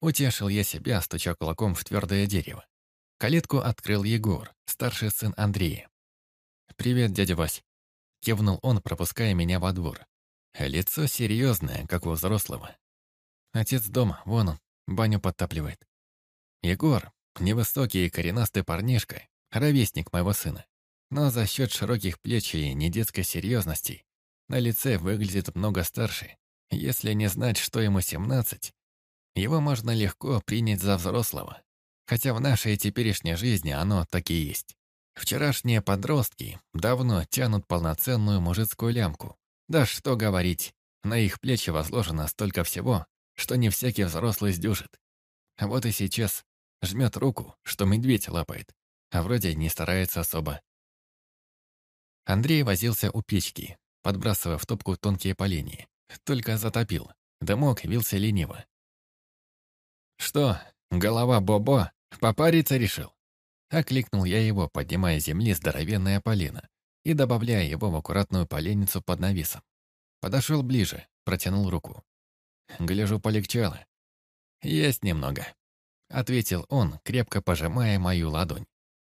Утешил я себя, стуча кулаком в твердое дерево. Калитку открыл Егор, старший сын Андрея. «Привет, дядя Вась», — кивнул он, пропуская меня во двор. Лицо серьезное, как у взрослого, Отец дома, вон он, баню подтапливает. Егор, невысокий и коренастый парнишка, ровесник моего сына. Но за счет широких плеч и недетской серьезности на лице выглядит много старше. Если не знать, что ему 17, его можно легко принять за взрослого. Хотя в нашей теперешней жизни оно так и есть. Вчерашние подростки давно тянут полноценную мужицкую лямку. Да что говорить, на их плечи возложено столько всего, что не всякий взрослый сдюжит. Вот и сейчас жмет руку, что медведь лапает, а вроде не старается особо. Андрей возился у печки, подбрасывая в топку тонкие поленья. Только затопил. Дымок вился лениво. «Что, голова Бобо, попариться решил?» Окликнул я его, поднимая с земли здоровенное полено и добавляя его в аккуратную поленницу под навесом. Подошел ближе, протянул руку. Гляжу, полегчало. Есть немного. Ответил он, крепко пожимая мою ладонь.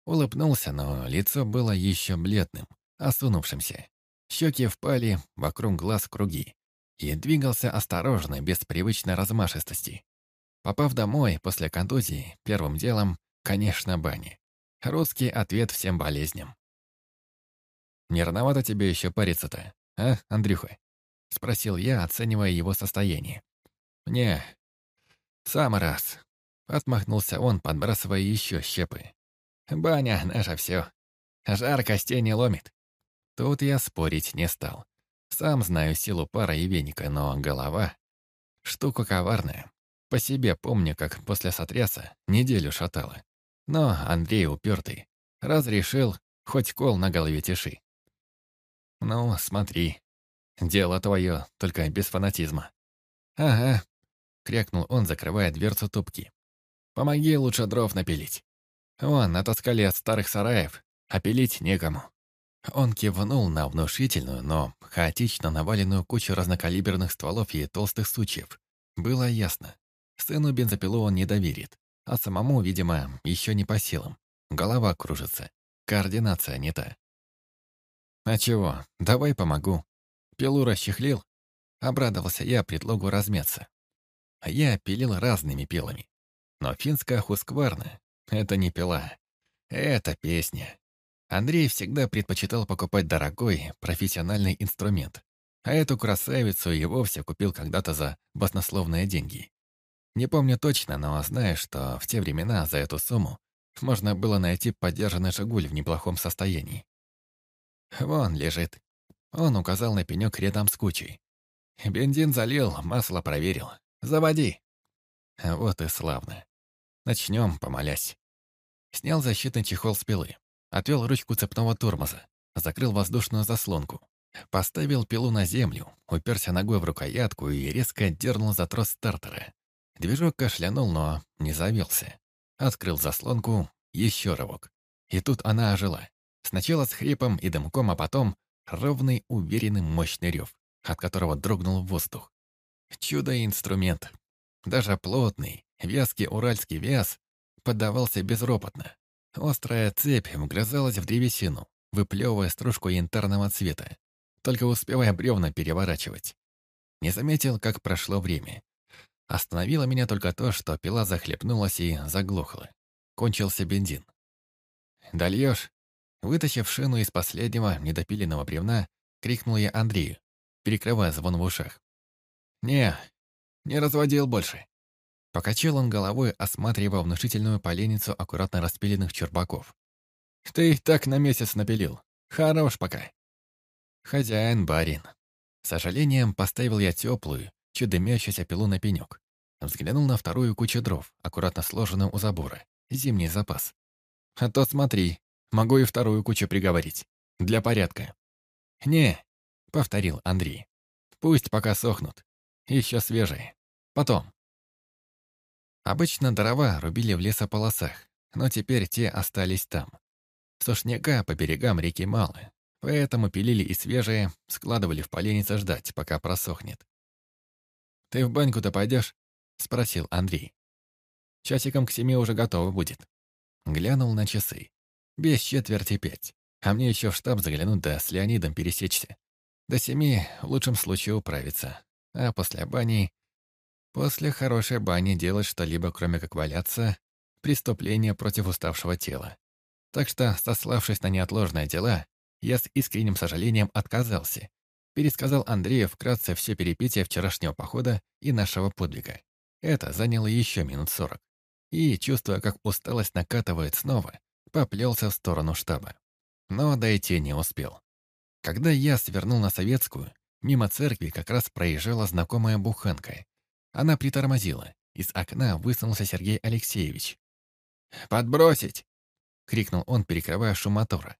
Улыбнулся, но лицо было еще бледным, осунувшимся. Щеки впали, вокруг глаз круги. И двигался осторожно, без привычной размашистости. Попав домой после контузии, первым делом, конечно, бани. Русский ответ всем болезням. «Не рановато тебе еще париться-то, а, Андрюха?» — спросил я, оценивая его состояние. «Не, сам раз», — отмахнулся он, подбрасывая еще щепы. «Баня — наше все. Жар костей не ломит». Тут я спорить не стал. Сам знаю силу пара и веника, но голова — штука коварная. По себе помню, как после сотряса неделю шатало. Но Андрей упертый. Разрешил, хоть кол на голове тиши. «Ну, смотри, Дело твое, только без фанатизма. Ага, крякнул он, закрывая дверцу тупки. Помоги лучше дров напилить. Вон, натаскали от старых сараев, а пилить некому». Он кивнул на внушительную, но хаотично наваленную кучу разнокалиберных стволов и толстых сучьев. Было ясно. Сыну бензопилу он не доверит, а самому, видимо, еще не по силам. Голова кружится, координация не та. «А чего, давай помогу». Пилу расчехлил. Обрадовался я предлогу размяться. Я пилил разными пилами. Но финская хускварна — это не пила. Это песня. Андрей всегда предпочитал покупать дорогой, профессиональный инструмент. А эту красавицу и вовсе купил когда-то за баснословные деньги. Не помню точно, но знаю, что в те времена за эту сумму можно было найти подержанный «Жигуль» в неплохом состоянии. Вон лежит. Он указал на пенек рядом с кучей. Бензин залил, масло проверил. Заводи. Вот и славно. Начнем, помолясь. Снял защитный чехол с пилы. Отвел ручку цепного тормоза. Закрыл воздушную заслонку. Поставил пилу на землю, уперся ногой в рукоятку и резко дернул за трос стартера. Движок кашлянул, но не завелся. Открыл заслонку, еще рывок. И тут она ожила. Сначала с хрипом и дымком, а потом ровный, уверенный, мощный рев, от которого дрогнул воздух. Чудо-инструмент. Даже плотный, вязкий уральский вяз поддавался безропотно. Острая цепь вгрызалась в древесину, выплевывая стружку янтарного цвета, только успевая бревна переворачивать. Не заметил, как прошло время. Остановило меня только то, что пила захлепнулась и заглохла. Кончился бензин. «Дольешь?» Вытащив шину из последнего недопиленного бревна, крикнул я Андрею, перекрывая звон в ушах. «Не, не разводил больше». Покачал он головой, осматривая внушительную поленницу аккуратно распиленных чурбаков. «Ты их так на месяц напилил. Хорош пока». «Хозяин, барин». С сожалением поставил я теплую, чуть дымящуюся пилу на пенек. Взглянул на вторую кучу дров, аккуратно сложенную у забора. Зимний запас. «А то смотри, могу и вторую кучу приговорить. Для порядка». «Не», — повторил Андрей. «Пусть пока сохнут. Еще свежие. Потом». Обычно дрова рубили в лесополосах, но теперь те остались там. Сушняка по берегам реки мало, поэтому пилили и свежие, складывали в поленнице ждать, пока просохнет. «Ты в баньку-то пойдешь?» — спросил Андрей. «Часиком к семи уже готово будет». Глянул на часы. Без четверти пять. А мне еще в штаб заглянуть да с Леонидом пересечься. До семи в лучшем случае управиться. А после бани... После хорошей бани делать что-либо, кроме как валяться, преступление против уставшего тела. Так что, сославшись на неотложные дела, я с искренним сожалением отказался. Пересказал Андрею вкратце все перепитие вчерашнего похода и нашего подвига. Это заняло еще минут сорок. И, чувствуя, как усталость накатывает снова, поплелся в сторону штаба. Но дойти не успел. Когда я свернул на Советскую, мимо церкви как раз проезжала знакомая буханка. Она притормозила. Из окна высунулся Сергей Алексеевич. «Подбросить!» — крикнул он, перекрывая шум мотора.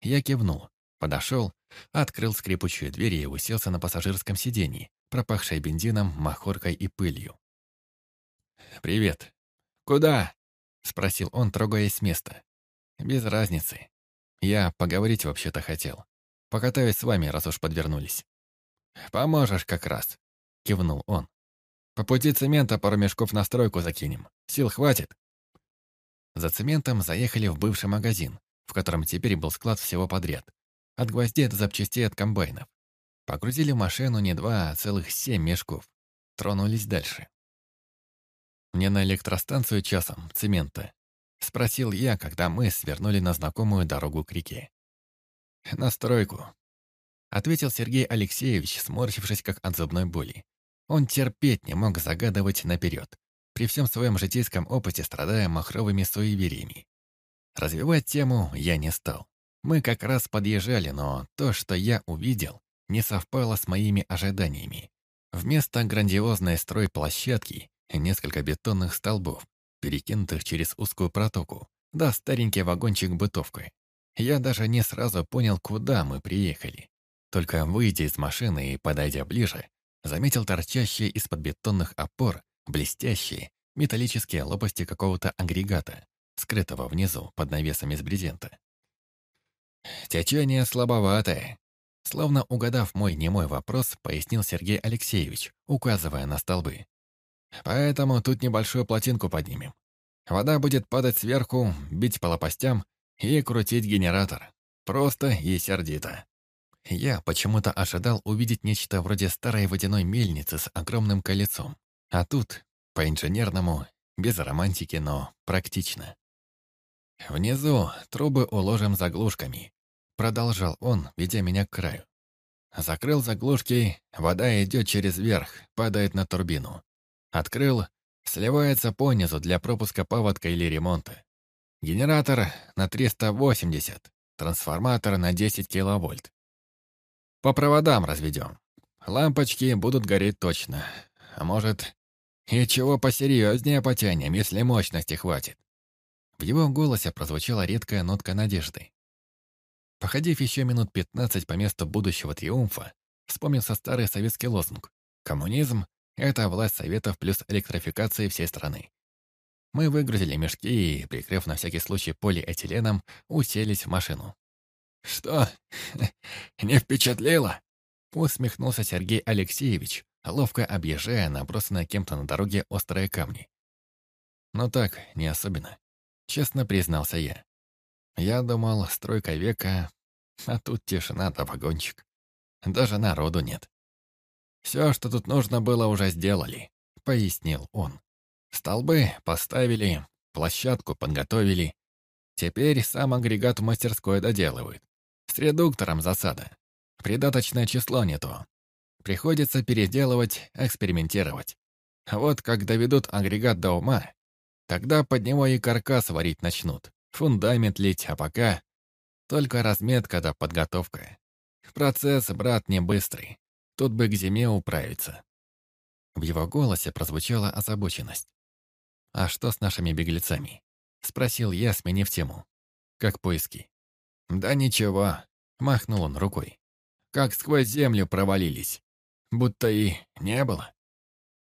Я кивнул, подошел, открыл скрипучую дверь и уселся на пассажирском сиденье, пропахшей бензином, махоркой и пылью. «Привет. Куда?» — спросил он, трогаясь с места. «Без разницы. Я поговорить вообще-то хотел. Покатаюсь с вами, раз уж подвернулись». «Поможешь как раз», — кивнул он. «По пути цемента пару мешков на стройку закинем. Сил хватит?» За цементом заехали в бывший магазин, в котором теперь был склад всего подряд. От гвоздей до запчастей от комбайнов. Погрузили в машину не два, а целых семь мешков. Тронулись дальше. Мне на электростанцию часом, цемента. Спросил я, когда мы свернули на знакомую дорогу к реке. «На стройку», — ответил Сергей Алексеевич, сморщившись как от зубной боли. Он терпеть не мог загадывать наперед, при всем своем житейском опыте страдая махровыми суевериями. Развивать тему я не стал. Мы как раз подъезжали, но то, что я увидел, не совпало с моими ожиданиями. Вместо грандиозной стройплощадки несколько бетонных столбов, перекинутых через узкую протоку, да старенький вагончик бытовкой. Я даже не сразу понял, куда мы приехали. Только выйдя из машины и подойдя ближе, заметил торчащие из-под бетонных опор блестящие металлические лопасти какого-то агрегата, скрытого внизу под навесом из брезента. «Течение слабоватое», словно угадав мой немой вопрос, пояснил Сергей Алексеевич, указывая на столбы. «Поэтому тут небольшую плотинку поднимем. Вода будет падать сверху, бить по лопастям и крутить генератор. Просто и сердито». Я почему-то ожидал увидеть нечто вроде старой водяной мельницы с огромным колесом. А тут, по-инженерному, без романтики, но практично. «Внизу трубы уложим заглушками», — продолжал он, ведя меня к краю. Закрыл заглушки, вода идет через верх, падает на турбину. Открыл, сливается понизу для пропуска паводка или ремонта. Генератор на 380, трансформатор на 10 киловольт. По проводам разведем. Лампочки будут гореть точно. А может, и чего посерьезнее потянем, если мощности хватит. В его голосе прозвучала редкая нотка надежды. Походив еще минут пятнадцать по месту будущего триумфа, вспомнился старый советский лозунг «Коммунизм — это власть советов плюс электрификация всей страны». Мы выгрузили мешки и, прикрыв на всякий случай полиэтиленом, уселись в машину. «Что, <laughs> не впечатлило?» Усмехнулся Сергей Алексеевич, ловко объезжая набросанные кем-то на дороге острые камни. «Ну так, не особенно», — честно признался я. «Я думал, стройка века, а тут тишина да вагончик. Даже народу нет». «Все, что тут нужно было, уже сделали», — пояснил он. «Столбы поставили, площадку подготовили. Теперь сам агрегат в мастерской доделывают. С редуктором засада. Придаточное число не то. Приходится переделывать, экспериментировать. Вот как доведут агрегат до ума, тогда под него и каркас варить начнут, фундамент лить, а пока только разметка да подготовка. Процесс, брат, не быстрый. Тут бы к зиме управиться. В его голосе прозвучала озабоченность. «А что с нашими беглецами?» — спросил я, сменив тему. «Как поиски?» «Да ничего», — махнул он рукой. «Как сквозь землю провалились. Будто и не было».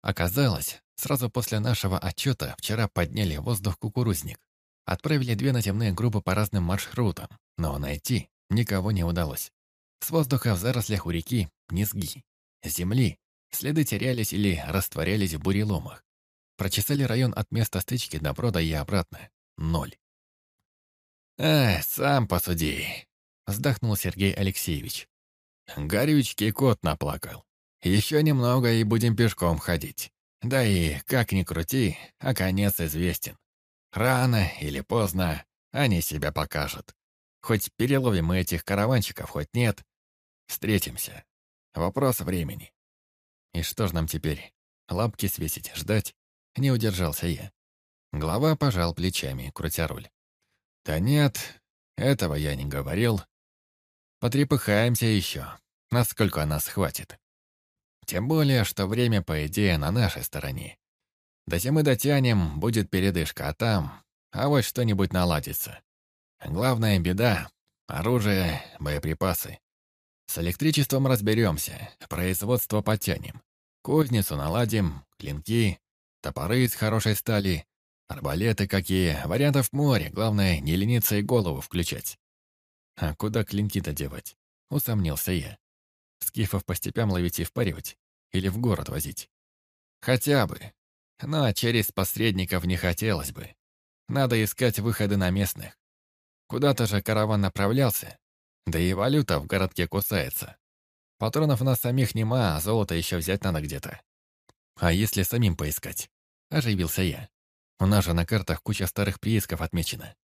Оказалось, сразу после нашего отчета вчера подняли воздух кукурузник. Отправили две наземные группы по разным маршрутам, но найти никого не удалось. С воздуха в зарослях у реки низги. Земли следы терялись или растворялись в буреломах. Прочесали район от места стычки до брода и обратно. Ноль. «Эх, сам посуди», — вздохнул Сергей Алексеевич. Горючки кот наплакал. Еще немного и будем пешком ходить. Да и, как ни крути, а конец известен. Рано или поздно они себя покажут. Хоть переловим мы этих караванчиков, хоть нет. Встретимся. Вопрос времени. И что ж нам теперь? Лапки свесить, ждать? Не удержался я. Глава пожал плечами, крутя руль. Да нет, этого я не говорил. Потрепыхаемся еще, насколько нас хватит. Тем более, что время, по идее, на нашей стороне. До зимы дотянем, будет передышка, а там... А вот что-нибудь наладится. Главная беда — оружие, боеприпасы. С электричеством разберемся, производство потянем. Кузницу наладим, клинки, топоры из хорошей стали, Арбалеты какие, вариантов море, главное, не лениться и голову включать. А куда клинки-то девать? Усомнился я. Скифов по степям ловить и впаривать? Или в город возить? Хотя бы. Но через посредников не хотелось бы. Надо искать выходы на местных. Куда-то же караван направлялся. Да и валюта в городке кусается. Патронов у нас самих нема, а золото еще взять надо где-то. А если самим поискать? Оживился я. У нас же на картах куча старых приисков отмечена.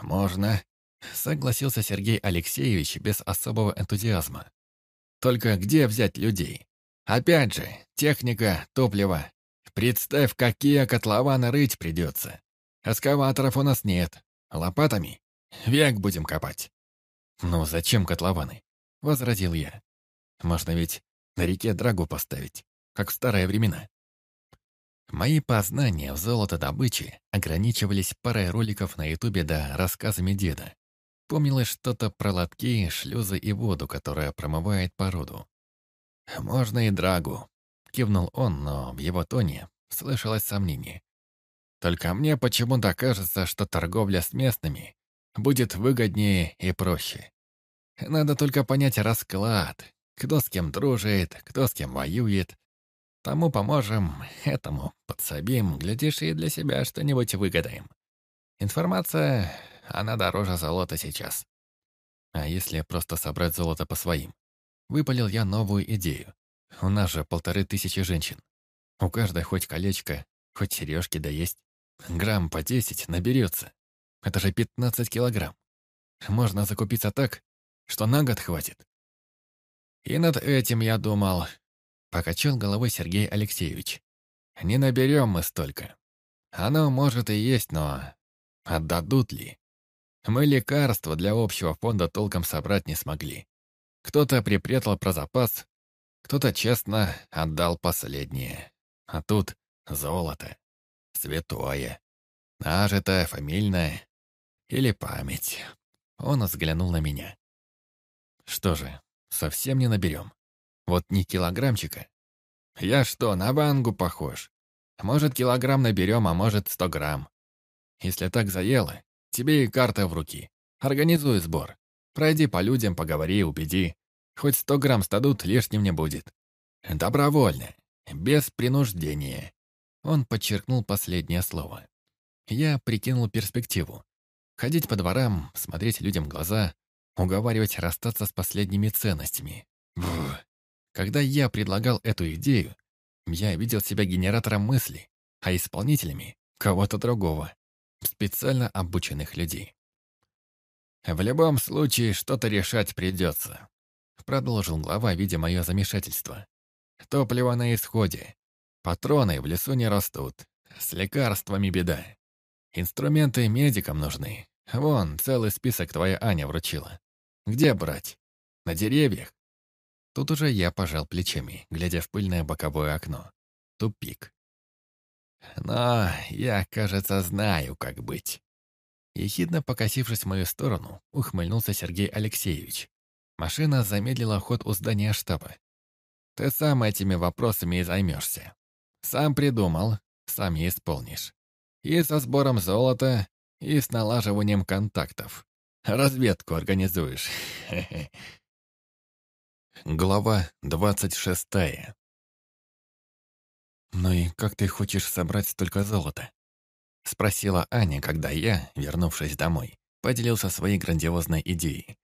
Можно, согласился Сергей Алексеевич без особого энтузиазма. Только где взять людей? Опять же, техника, топливо. Представь, какие котлованы рыть придется. Эскаваторов у нас нет. Лопатами? Век будем копать. «Ну зачем котлованы?» — возразил я. «Можно ведь на реке драгу поставить, как в старые времена». Мои познания в золотодобыче ограничивались парой роликов на ютубе да рассказами деда. Помнилось что-то про лотки, шлюзы и воду, которая промывает породу. «Можно и драгу», — кивнул он, но в его тоне слышалось сомнение. Только мне почему-то кажется, что торговля с местными будет выгоднее и проще. Надо только понять расклад, кто с кем дружит, кто с кем воюет. Тому поможем, этому подсобим, глядишь, и для себя что-нибудь выгадаем. Информация, она дороже золота сейчас. А если просто собрать золото по своим? Выпалил я новую идею. У нас же полторы тысячи женщин. У каждой хоть колечко, хоть сережки да есть. Грамм по десять наберется. Это же пятнадцать килограмм. Можно закупиться так, что на год хватит. И над этим я думал. Покачал головой Сергей Алексеевич. Не наберем мы столько. Оно может и есть, но отдадут ли? Мы лекарства для общего фонда толком собрать не смогли. Кто-то припрятал про запас, кто-то честно отдал последнее. А тут золото. Святое. Нажитое, фамильное. Или память. Он взглянул на меня. Что же, совсем не наберем. Вот ни килограммчика. Я что, на бангу похож? Может, килограмм наберем, а может, сто грамм. Если так заело, тебе и карта в руки. Организуй сбор. Пройди по людям, поговори, убеди. Хоть сто грамм стадут, лишним не будет. Добровольно, без принуждения. Он подчеркнул последнее слово. Я прикинул перспективу. Ходить по дворам, смотреть людям в глаза, уговаривать расстаться с последними ценностями. Бррр. Когда я предлагал эту идею, я видел себя генератором мыслей, а исполнителями — кого-то другого, специально обученных людей. «В любом случае, что-то решать придется», — продолжил глава, видя мое замешательство. «Топливо на исходе. Патроны в лесу не растут. С лекарствами беда. Инструменты медикам нужны. Вон, целый список твоя Аня вручила. Где брать? На деревьях? Тут уже я пожал плечами, глядя в пыльное боковое окно. Тупик. Но я, кажется, знаю, как быть. Ехидно покосившись в мою сторону, ухмыльнулся Сергей Алексеевич. Машина замедлила ход у здания штаба. Ты сам этими вопросами и займешься. Сам придумал, сам и исполнишь. И со сбором золота, и с налаживанием контактов. Разведку организуешь. <laughs> Глава двадцать шестая. «Ну и как ты хочешь собрать столько золота?» Спросила Аня, когда я, вернувшись домой, поделился своей грандиозной идеей.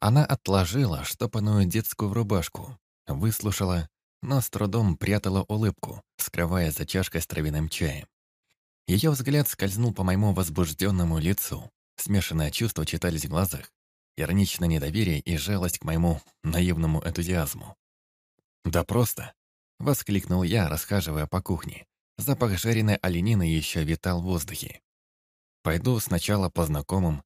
Она отложила штопанную детскую рубашку, выслушала, но с трудом прятала улыбку, скрывая за чашкой с травяным чаем. Ее взгляд скользнул по моему возбужденному лицу. Смешанные чувства читались в глазах. Ироничное недоверие и жалость к моему наивному энтузиазму. «Да просто!» — воскликнул я, расхаживая по кухне. Запах жареной оленины еще витал в воздухе. «Пойду сначала по знакомым,